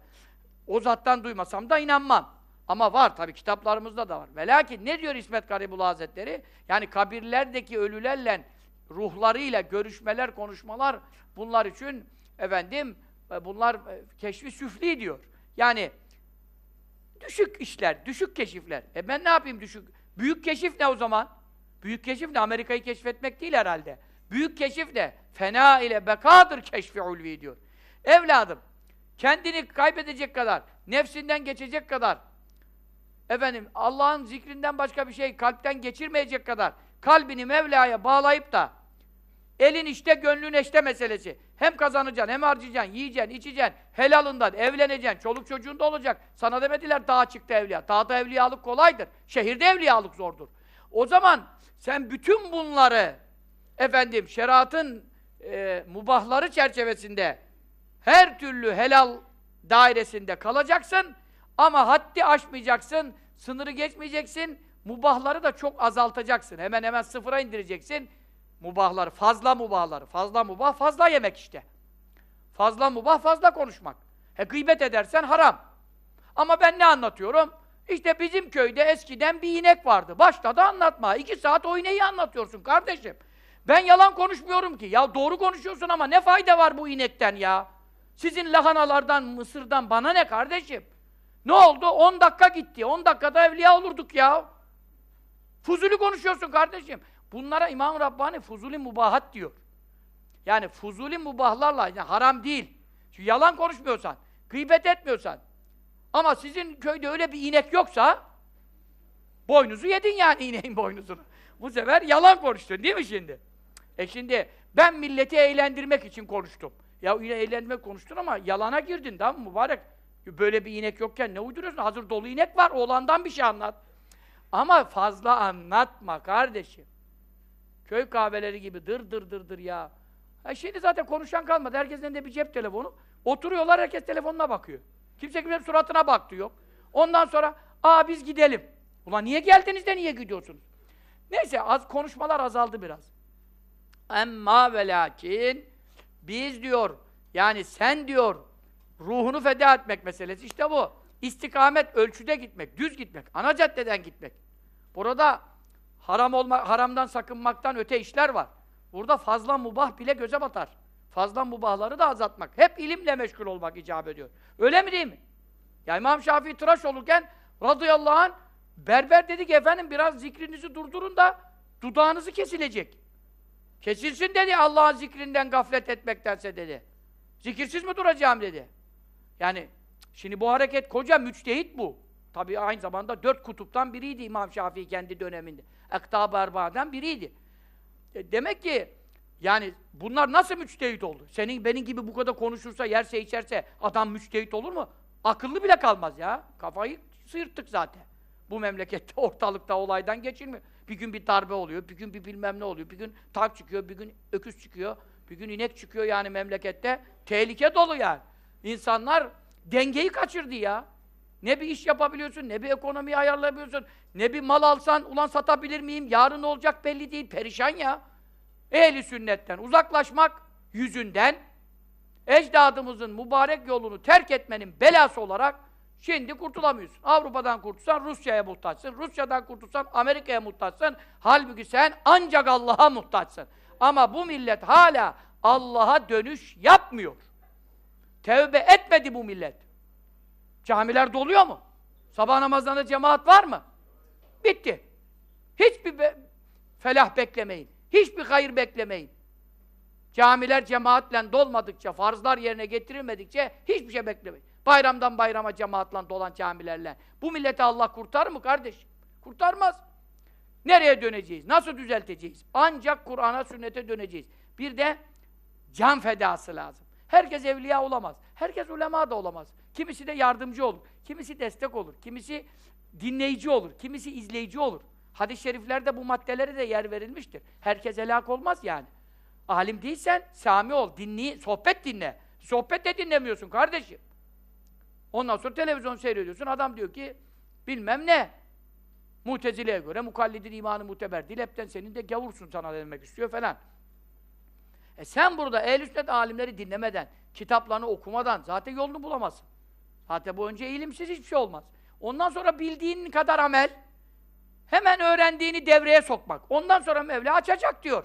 O zattan duymasam da inanmam. Ama var tabi kitaplarımızda da var. Ve lakin ne diyor İsmet Garibullah Hazretleri? Yani kabirlerdeki ölülerle ruhlarıyla görüşmeler, konuşmalar bunlar için efendim e, bunlar e, keşfi süfli diyor. Yani düşük işler, düşük keşifler. E ben ne yapayım düşük? Büyük keşif ne o zaman? Büyük keşif ne? Amerika'yı keşfetmek değil herhalde. Büyük keşif ne? Fena ile bekadır keşfi ulvi diyor. Evladım, kendini kaybedecek kadar, nefsinden geçecek kadar, efendim Allah'ın zikrinden başka bir şey kalpten geçirmeyecek kadar kalbini Mevla'ya bağlayıp da elin işte, gönlün eşte meselesi. Hem kazanacaksın, hem harcayacaksın, yiyeceksin, içeceksin, helalından, evleneceksin, çoluk çocuğun da olacak. Sana demediler dağa çıktı evliya. Dağda evliyalık kolaydır. Şehirde evliyalık zordur. O zaman sen bütün bunları efendim şeriatın e, mubahları çerçevesinde her türlü helal dairesinde kalacaksın ama haddi aşmayacaksın, sınırı geçmeyeceksin, mubahları da çok azaltacaksın. Hemen hemen sıfıra indireceksin mubahları, fazla mubahları. Fazla mubah, fazla yemek işte. Fazla mubah, fazla konuşmak. He gıybet edersen haram. Ama ben ne anlatıyorum? İşte bizim köyde eskiden bir inek vardı. Başta da anlatma. İki saat o ineği anlatıyorsun kardeşim. Ben yalan konuşmuyorum ki. Ya doğru konuşuyorsun ama ne fayda var bu inekten ya? Sizin lahanalardan, mısırdan bana ne kardeşim? Ne oldu? 10 dakika gitti. 10 dakikada evliya olurduk ya. Fuzuli konuşuyorsun kardeşim. Bunlara İmam Rabbani fuzuli mubahat diyor. Yani fuzuli mubahlarla, yani haram değil. Çünkü yalan konuşmuyorsan, gıybet etmiyorsan. Ama sizin köyde öyle bir inek yoksa, boynuzu yedin yani ineğin boynuzunu. Bu sefer yalan konuştun değil mi şimdi? E şimdi ben milleti eğlendirmek için konuştum. Ya yine eğlendirmek konuştun ama yalana girdin tamam mı mübarek? Böyle bir inek yokken ne uyduruyorsun? Hazır dolu inek var, oğlandan bir şey anlat. Ama fazla anlatma kardeşim. Köy kahveleri gibi dır dır dır dır ya. Ha şimdi zaten konuşan kalmadı. Herkesin elinde bir cep telefonu. Oturuyorlar, herkes telefonuna bakıyor. Kimse kimsenin suratına baktı yok. Ondan sonra, aa biz gidelim. Ulan niye geldiniz de niye gidiyorsunuz? Neyse az konuşmalar azaldı biraz. Emma ve lakin biz diyor yani sen diyor ruhunu feda etmek meselesi işte bu. İstikamet ölçüde gitmek, düz gitmek, ana caddeden gitmek. Burada haram olma, haramdan sakınmaktan öte işler var. Burada fazla mubah bile göze batar. Fazla mubahları da azaltmak. Hep ilimle meşgul olmak icap ediyor. Öyle mi değil mi? Ya İmam Şafii tıraş olurken radıyallahu anh berber dedi ki efendim biraz zikrinizi durdurun da dudağınızı kesilecek. Kesilsin dedi Allah'ın zikrinden gaflet etmektense dedi. Zikirsiz mi duracağım dedi. Yani şimdi bu hareket koca müçtehit bu. Tabii aynı zamanda dört kutuptan biriydi İmam Şafii kendi döneminde. Ektab-ı Erba'dan biriydi. E, demek ki yani bunlar nasıl müçtehit oldu? Senin benim gibi bu kadar konuşursa, yerse içerse adam müçtehit olur mu? Akıllı bile kalmaz ya. Kafayı sıyırttık zaten. Bu memlekette ortalıkta olaydan geçilmiyor. Bir gün bir darbe oluyor, bir gün bir bilmem ne oluyor, bir gün tank çıkıyor, bir gün öküz çıkıyor, bir gün inek çıkıyor yani memlekette. Tehlike dolu yani. İnsanlar dengeyi kaçırdı ya. Ne bir iş yapabiliyorsun, ne bir ekonomiyi ayarlayabiliyorsun, ne bir mal alsan, ulan satabilir miyim, yarın olacak belli değil, perişan ya. Ehli sünnetten uzaklaşmak yüzünden ecdadımızın mübarek yolunu terk etmenin belası olarak şimdi kurtulamıyorsun. Avrupa'dan kurtulsan Rusya'ya muhtaçsın, Rusya'dan kurtulsan Amerika'ya muhtaçsın. Halbuki sen ancak Allah'a muhtaçsın. Ama bu millet hala Allah'a dönüş yapmıyor. Tevbe etmedi bu millet. Camiler doluyor mu? Sabah namazlarında cemaat var mı? Bitti. Hiçbir be felah beklemeyin. Hiçbir hayır beklemeyin. Camiler cemaatle dolmadıkça, farzlar yerine getirilmedikçe hiçbir şey beklemeyin. Bayramdan bayrama cemaatla dolan camilerle. Bu milleti Allah kurtarır mı kardeş? Kurtarmaz. Nereye döneceğiz? Nasıl düzelteceğiz? Ancak Kur'an'a, sünnete döneceğiz. Bir de can fedası lazım. Herkes evliya olamaz. Herkes ulema da olamaz. Kimisi de yardımcı olur. Kimisi destek olur. Kimisi dinleyici olur. Kimisi izleyici olur. Hadis-i şeriflerde bu maddelere de yer verilmiştir. Herkes helak olmaz yani. Alim değilsen sami ol, dinli, sohbet dinle. Sohbet de dinlemiyorsun kardeşim. Ondan sonra televizyon seyrediyorsun. Adam diyor ki bilmem ne. Mutezile'ye göre mukallidin imanı muteber değil. Senin de gavursun sana demek istiyor falan. E sen burada ehl sünnet alimleri dinlemeden, kitaplarını okumadan zaten yolunu bulamazsın. Zaten bu önce ilimsiz hiçbir şey olmaz. Ondan sonra bildiğin kadar amel, hemen öğrendiğini devreye sokmak. Ondan sonra Mevla açacak diyor.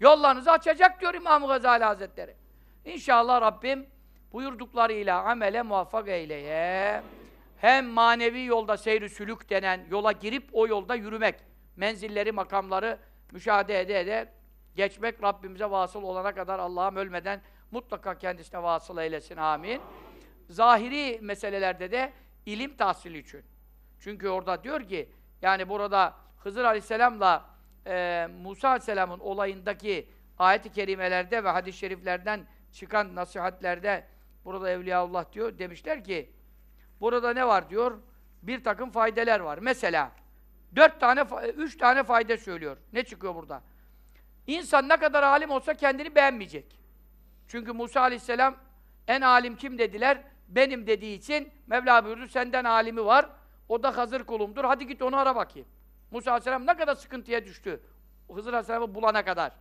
Yollarınızı açacak diyor İmam-ı Gazali Hazretleri. İnşallah Rabbim buyurduklarıyla amele muvaffak eyleye. Hem manevi yolda seyri sülük denen yola girip o yolda yürümek. Menzilleri, makamları müşahede ede ede geçmek Rabbimize vasıl olana kadar Allah'ım ölmeden mutlaka kendisine vasıl eylesin. Amin. Zahiri meselelerde de ilim tahsili için. Çünkü orada diyor ki yani burada Hızır Aleyhisselam'la e, Musa Aleyhisselam'ın olayındaki ayet-i kerimelerde ve hadis-i şeriflerden çıkan nasihatlerde burada Evliyaullah diyor demişler ki burada ne var diyor? Bir takım faydeler var. Mesela dört tane, üç tane fayda söylüyor. Ne çıkıyor burada? İnsan ne kadar alim olsa kendini beğenmeyecek. Çünkü Musa Aleyhisselam en alim kim dediler? Benim dediği için Mevla buyurdu senden alimi var. O da hazır kulumdur. Hadi git onu ara bakayım. Musa Aleyhisselam ne kadar sıkıntıya düştü. Hızır Aleyhisselam'ı bulana kadar.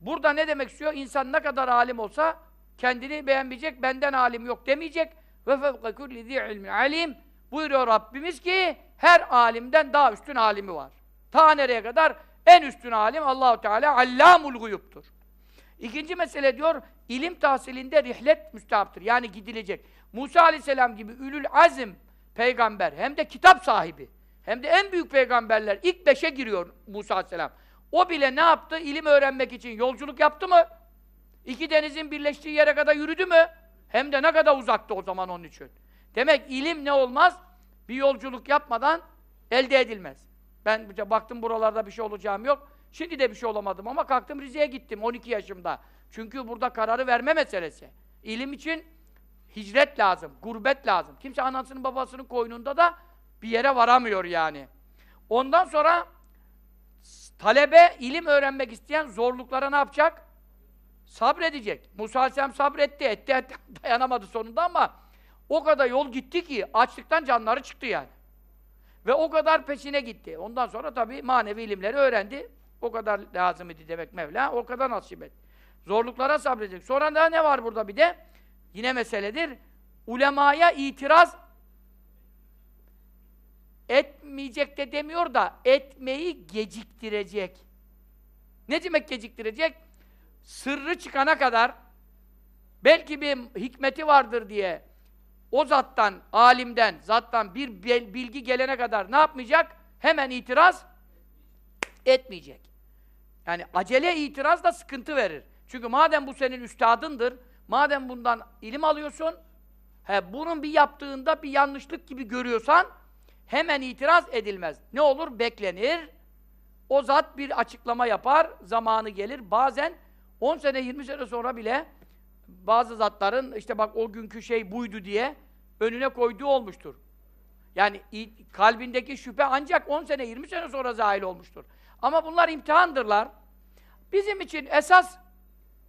Burada ne demek istiyor? İnsan ne kadar alim olsa kendini beğenmeyecek, benden alim yok demeyecek. Ve fevka kulli zi ilmi alim. Buyuruyor Rabbimiz ki her alimden daha üstün alimi var. Ta nereye kadar? En üstün alim Allahu Teala allamul guyuptur. İkinci mesele diyor, ilim tahsilinde rihlet müstahaptır. Yani gidilecek. Musa Aleyhisselam gibi ülül azim peygamber hem de kitap sahibi hem de en büyük peygamberler ilk beşe giriyor Musa Aleyhisselam. O bile ne yaptı? İlim öğrenmek için yolculuk yaptı mı? İki denizin birleştiği yere kadar yürüdü mü? Hem de ne kadar uzaktı o zaman onun için. Demek ilim ne olmaz? Bir yolculuk yapmadan elde edilmez. Ben baktım buralarda bir şey olacağım yok. Şimdi de bir şey olamadım ama kalktım Rize'ye gittim 12 yaşımda. Çünkü burada kararı verme meselesi. İlim için hicret lazım, gurbet lazım. Kimse anasının babasının koynunda da bir yere varamıyor yani. Ondan sonra talebe ilim öğrenmek isteyen zorluklara ne yapacak? Sabredecek. Musa Aleyhisselam sabretti, etti, etti, dayanamadı sonunda ama o kadar yol gitti ki açlıktan canları çıktı yani. Ve o kadar peşine gitti. Ondan sonra tabii manevi ilimleri öğrendi. O kadar lazım idi demek Mevla. O kadar nasip et. Zorluklara sabredecek. Sonra da ne var burada bir de? Yine meseledir. Ulemaya itiraz etmeyecek de demiyor da etmeyi geciktirecek. Ne demek geciktirecek? Sırrı çıkana kadar belki bir hikmeti vardır diye o zattan, alimden, zattan bir bilgi gelene kadar ne yapmayacak? Hemen itiraz etmeyecek. Yani acele itiraz da sıkıntı verir. Çünkü madem bu senin üstadındır, madem bundan ilim alıyorsun, he, bunun bir yaptığında bir yanlışlık gibi görüyorsan hemen itiraz edilmez. Ne olur? Beklenir. O zat bir açıklama yapar, zamanı gelir. Bazen 10 sene, 20 sene sonra bile bazı zatların işte bak o günkü şey buydu diye önüne koyduğu olmuştur. Yani kalbindeki şüphe ancak 10 sene, 20 sene sonra zahil olmuştur. Ama bunlar imtihandırlar. Bizim için esas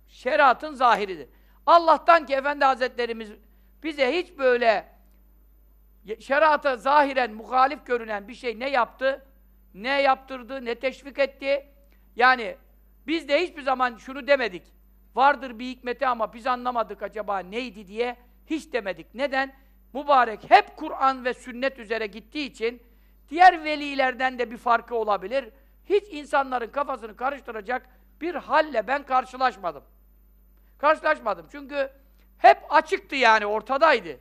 şeriatın zahiridir. Allah'tan ki Efendi Hazretlerimiz bize hiç böyle şerata zahiren muhalif görünen bir şey ne yaptı, ne yaptırdı, ne teşvik etti. Yani biz de hiçbir zaman şunu demedik. Vardır bir hikmeti ama biz anlamadık acaba neydi diye hiç demedik. Neden? Mübarek hep Kur'an ve sünnet üzere gittiği için diğer velilerden de bir farkı olabilir. Hiç insanların kafasını karıştıracak bir halle ben karşılaşmadım. Karşılaşmadım. Çünkü hep açıktı yani, ortadaydı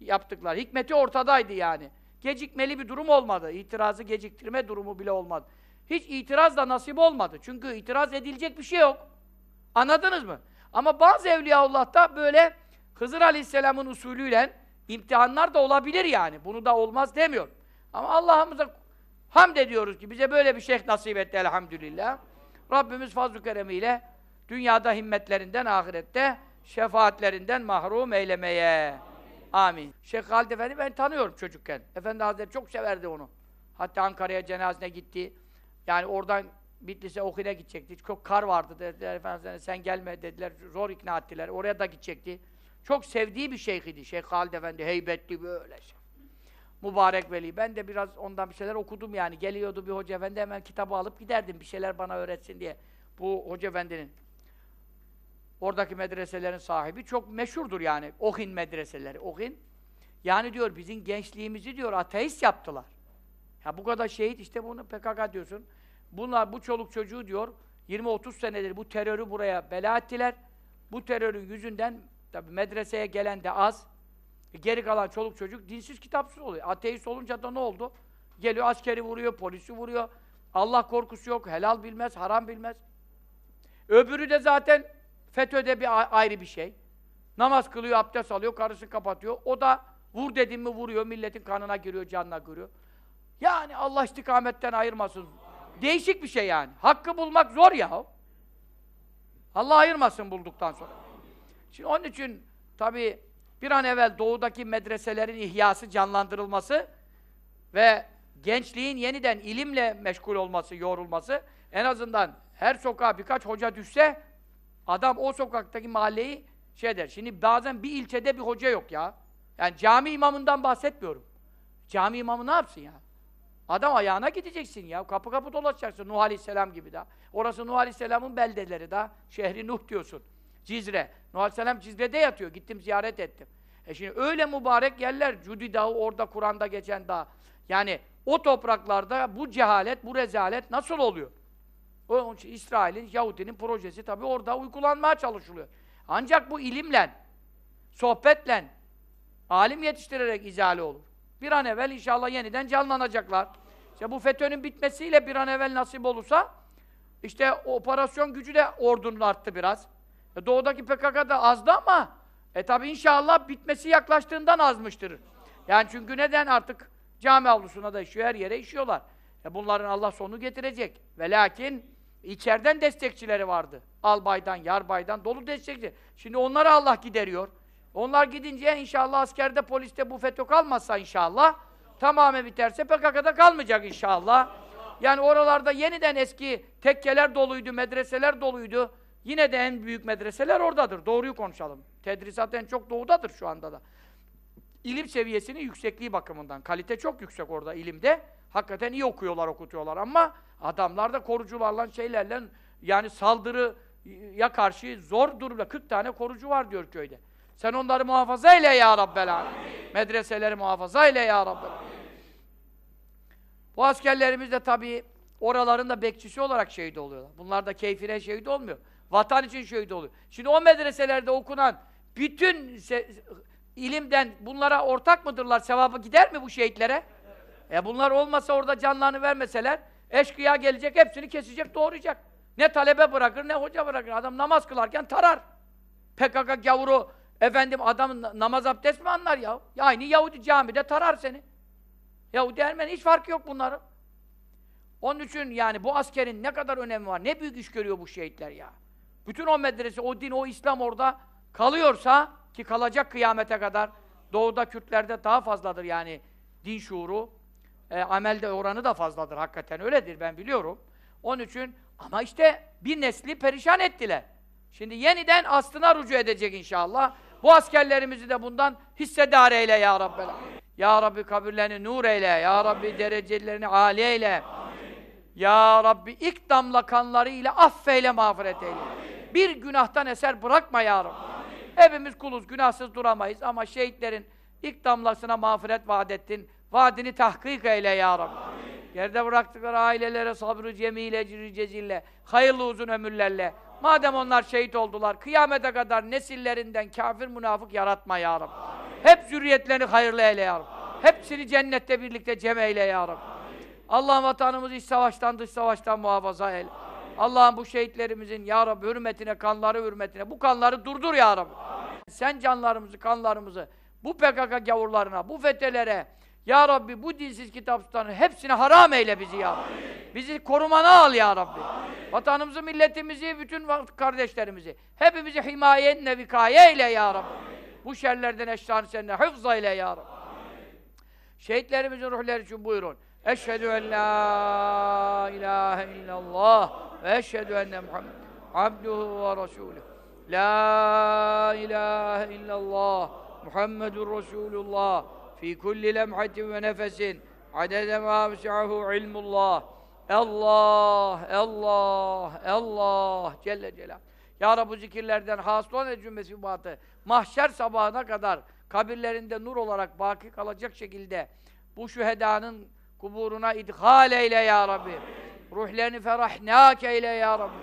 yaptıklar. Hikmeti ortadaydı yani. Gecikmeli bir durum olmadı. İtirazı geciktirme durumu bile olmadı. Hiç itiraz da nasip olmadı. Çünkü itiraz edilecek bir şey yok. Anladınız mı? Ama bazı Evliyaullah'ta böyle Hızır Aleyhisselam'ın usulüyle imtihanlar da olabilir yani. Bunu da olmaz demiyor. Ama Allah'ımıza hamd ediyoruz ki bize böyle bir şeyh nasip etti elhamdülillah. Rabbimiz fazl-ı keremiyle dünyada himmetlerinden, ahirette şefaatlerinden mahrum eylemeye. Amin. Şeyh Halid Efendi ben tanıyorum çocukken. Efendi Hazretleri çok severdi onu. Hatta Ankara'ya cenazene gitti. Yani oradan Bitlis'e okuyla gidecekti. Çok kar vardı dediler efendim sen gelme dediler. Zor ikna ettiler. Oraya da gidecekti. Çok sevdiği bir şeyh idi. Şeyh Halid Efendi heybetli böyle şey. Mübarek veli. Ben de biraz ondan bir şeyler okudum yani. Geliyordu bir hoca efendi hemen kitabı alıp giderdim bir şeyler bana öğretsin diye. Bu hoca efendinin oradaki medreselerin sahibi çok meşhurdur yani. Ohin medreseleri. Ohin. Yani diyor bizim gençliğimizi diyor ateist yaptılar. Ya bu kadar şehit işte bunu PKK diyorsun. Bunlar bu çoluk çocuğu diyor 20-30 senedir bu terörü buraya bela ettiler. Bu terörün yüzünden tabi medreseye gelen de az. E, geri kalan çoluk çocuk dinsiz kitapsız oluyor. Ateist olunca da ne oldu? Geliyor askeri vuruyor, polisi vuruyor. Allah korkusu yok, helal bilmez, haram bilmez. Öbürü de zaten FETÖ'de bir ayrı bir şey. Namaz kılıyor, abdest alıyor, karısını kapatıyor. O da vur dedim mi vuruyor, milletin kanına giriyor, canına giriyor. Yani Allah istikametten ayırmasın. Değişik bir şey yani. Hakkı bulmak zor ya. Allah ayırmasın bulduktan sonra. Şimdi onun için tabii bir an evvel doğudaki medreselerin ihyası, canlandırılması ve gençliğin yeniden ilimle meşgul olması, yorulması, en azından her sokağa birkaç hoca düşse, adam o sokaktaki mahalleyi şey der. Şimdi bazen bir ilçede bir hoca yok ya. Yani cami imamından bahsetmiyorum. Cami imamı ne yapsın ya? Adam ayağına gideceksin ya. Kapı kapı dolaşacaksın Nuh Aleyhisselam gibi da. Orası Nuh Aleyhisselam'ın beldeleri da. Şehri Nuh diyorsun. Cizre. Nuh Aleyhisselam Cizre'de yatıyor. Gittim ziyaret ettim. E şimdi öyle mübarek yerler. Cudi Dağı orada Kur'an'da geçen dağ. Yani o topraklarda bu cehalet, bu rezalet nasıl oluyor? İsrail'in, Yahudinin projesi tabii orada uygulanmaya çalışılıyor. Ancak bu ilimle, sohbetle, alim yetiştirerek izale olur. Bir an evvel inşallah yeniden canlanacaklar. İşte bu FETÖ'nün bitmesiyle bir an evvel nasip olursa işte operasyon gücü de ordunun arttı biraz. E, doğudaki PKK da azdı ama e tabi inşallah bitmesi yaklaştığından azmıştır. Yani çünkü neden artık cami avlusuna da işiyor, her yere işiyorlar. E bunların Allah sonu getirecek. Ve lakin içeriden destekçileri vardı. Albaydan, yarbaydan dolu destekçi. Şimdi onları Allah gideriyor. Onlar gidince inşallah askerde, poliste bu FETÖ kalmazsa inşallah tamamen biterse PKK'da kalmayacak inşallah. Yani oralarda yeniden eski tekkeler doluydu, medreseler doluydu. Yine de en büyük medreseler oradadır. Doğruyu konuşalım. Tedrisat en çok doğudadır şu anda da. ilim seviyesinin yüksekliği bakımından. Kalite çok yüksek orada ilimde. Hakikaten iyi okuyorlar, okutuyorlar ama adamlar da korucularla, şeylerle yani saldırıya karşı zor durumda. 40 tane korucu var diyor köyde. Sen onları muhafaza eyle ya Rabbel Alemin. Medreseleri muhafaza eyle ya Rabbel. Bu askerlerimiz de tabii oraların da bekçisi olarak şehit oluyorlar. Bunlar da keyfine şehit olmuyor. Vatan için şehit oluyor. Şimdi o medreselerde okunan bütün ilimden bunlara ortak mıdırlar? Sevabı gider mi bu şehitlere? E bunlar olmasa orada canlarını vermeseler eşkıya gelecek hepsini kesecek doğrayacak. Ne talebe bırakır ne hoca bırakır. Adam namaz kılarken tarar. PKK gavuru efendim adam namaz abdest mi anlar ya? ya aynı Yahudi camide tarar seni. Yahudi Ermeni hiç farkı yok bunların. Onun için yani bu askerin ne kadar önemi var, ne büyük iş görüyor bu şehitler ya. Bütün o medrese, o din, o İslam orada kalıyorsa, ki kalacak kıyamete kadar, doğuda Kürtlerde daha fazladır yani din şuuru, e, amelde oranı da fazladır hakikaten öyledir ben biliyorum. Onun için ama işte bir nesli perişan ettiler. Şimdi yeniden aslına rücu edecek inşallah. Bu askerlerimizi de bundan hissedar eyle ya Rabbel Ya Rabbi kabirlerini nur eyle. Ya Rabbi derecelerini âli eyle. Ya Rabbi ilk damla kanlarıyla affeyle mağfiret eyle. Amin. Bir günahtan eser bırakma ya Rabbi. Amin. Hepimiz kuluz, günahsız duramayız ama şehitlerin ilk damlasına mağfiret vaat ettin. Vaadini tahkik eyle ya Rabbi. Amin. Yerde bıraktıkları ailelere sabrı cemile, ciri cezille, hayırlı uzun ömürlerle. Madem onlar şehit oldular, kıyamete kadar nesillerinden kafir münafık yaratma ya Rabbi. Amin. Hep zürriyetlerini hayırlı eyle ya Rabbi. Hepsini cennette birlikte cem eyle ya Rabbi. Allah'ım vatanımızı iç savaştan dış savaştan muhafaza eyle. Allah'ım bu şehitlerimizin ya Rabbi hürmetine, kanları hürmetine bu kanları durdur ya Rabbi. Amin. Sen canlarımızı, kanlarımızı bu PKK gavurlarına, bu fetelere ya Rabbi bu dinsiz kitapçıların hepsine haram eyle bizi ya Rabbi. Bizi korumana al ya Rabbi. Amin. Vatanımızı, milletimizi, bütün kardeşlerimizi hepimizi himayenle vikaye eyle ya Rabbi. Amin. Bu şerlerden eşyanı seninle hıfza eyle ya Rabbi. Amin. Şehitlerimizin ruhları için buyurun. Eşhedü en la ilahe illallah ve eşhedü enne Muhammed abduhu ve resulüh. La ilahe illallah Muhammedur Resulullah fi kulli lemhatin ve nefesin adede ma vesi'ahu ilmullah. Allah, Allah, Allah Celle Celal. Ya Rabbi zikirlerden hasıl olan cümlesi batı mahşer sabahına kadar kabirlerinde nur olarak baki kalacak şekilde bu şühedanın kuburuna idhal eyle ya Rabbi. Ruhlerini ferahnak eyle ya Rabbi.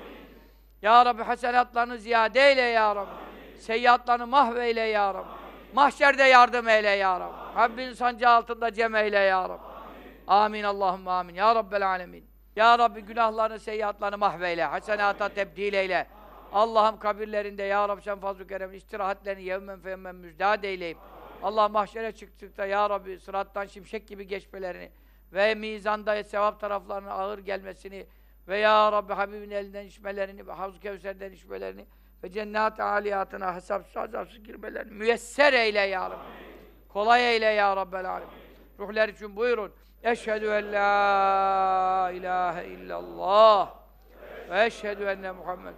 Ya Rabbi hasenatlarını ziyade eyle ya Rabbi. Seyyiatlarını mahveyle ya Rabbi. Mahşerde yardım eyle ya Rabbi. Rabbin sancağı altında cem eyle ya Rabbi. Amin Allahümme amin. Ya Rabbel alemin. Ya Rabbi günahlarını, seyyiatlarını mahveyle. Hasenata tebdil eyle. Allah'ım kabirlerinde Ya Rabbi sen fazl-ı kerem istirahatlerini yevmen feyemmen müjdat eyleyip Allah mahşere çıktıkta Ya Rabbi sırattan şimşek gibi geçmelerini ve mizanda sevap taraflarının ağır gelmesini ve Ya Rabbi Habibin elinden içmelerini ve Havz-ı Kevser'den içmelerini ve cennet-i aliyatına hesapsız azapsız girmelerini müyesser eyle Ya Rabbi. Kolay eyle Ya Rabbel Alem. Ruhlar için buyurun. Eşhedü en la ilahe illallah ve eşhedü enne Muhammed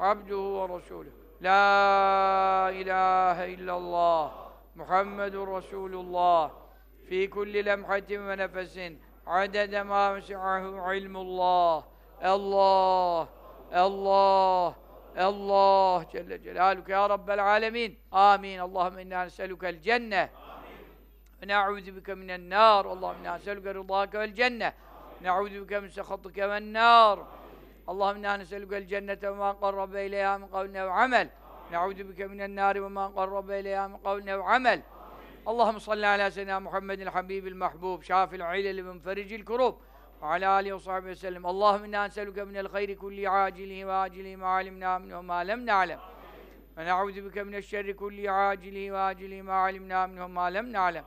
abduhu ve resulüh. La ilahe illallah Muhammedur Resulullah fi kulli lemhatin ve nefesin adede ma vesi'ahu ilmullah Allah Allah Allah Celle Celaluhu ya Rabbel Alemin Amin Allahümme inna neselükel cenne ve ne'udhu bike minen nar Allahümme inna neselüke rıdâke vel cenne ne'udhu bike min sehatike ven nar Allahümme inna neselükel cennete ve ma qarrabe ileyha min kavline ve amel ne'udhu bike minen nari ve اللهم صل على سيدنا محمد الحبيب المحبوب شافي العلل منفرج الكروب وعلى آله وصحبه وسلم. اللهم إنا نسألك من الخير كل عاجله وآجله ما علمنا منه وما لم نعلم. ونعوذ بك من الشر كل عاجله وآجله ما علمنا منه وما لم نعلم.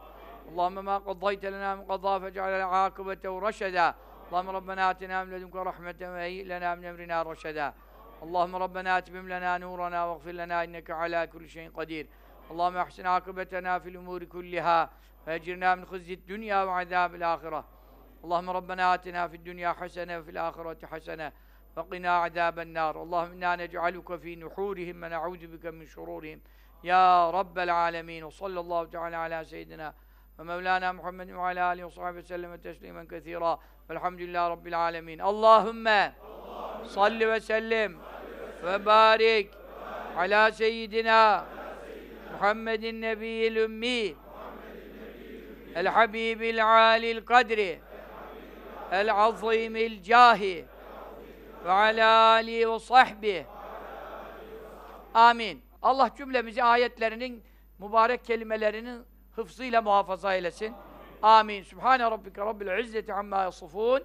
اللهم ما قضيت لنا من قضاء فاجعل عاقبته رشدا. اللهم ربنا آتنا من لدنك رحمة وهيئ لنا من أمرنا رشدا. اللهم ربنا أتمم لنا نورنا واغفر لنا إنك على كل شيء قدير. اللهم احسن عاقبتنا في الأمور كلها فأجرنا من خزي الدنيا وعذاب الآخرة. اللهم ربنا آتنا في الدنيا حسنة وفي الآخرة حسنة وقنا عذاب النار. اللهم إنا نجعلك في نحورهم ونعوذ بك من شرورهم. يا رب العالمين وصلى الله تعالى على سيدنا ومولانا محمد وعلى آله وصحبه وسلم تسليما كثيرا. والحمد لله رب العالمين. اللهم صل وسلم وبارك على سيدنا habibil alil kadri el azimil cahi ve ala alihi ve sahbihi Amin. Allah cümlemizi ayetlerinin mübarek kelimelerinin hıfzıyla muhafaza eylesin. Amin. Sübhane rabbike rabbil izzeti amma yasifun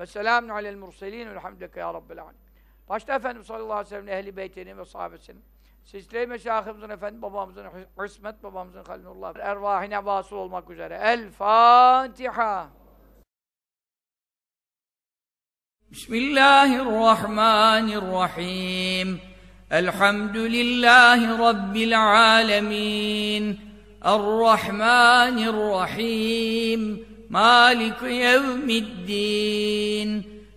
ve selamun alel murselin velhamdülillah ya rabbil alemin. Başta Efendimiz sallallahu aleyhi ve sellem ehli beytinin ve sahabesinin Sizleri meşahımızın efendim babamızın İsmet babamızın Halilullah ervahine vasıl olmak üzere. El Fatiha. Bismillahirrahmanirrahim. Elhamdülillahi Rabbil alemin. Errahmanirrahim. Malik yevmiddin.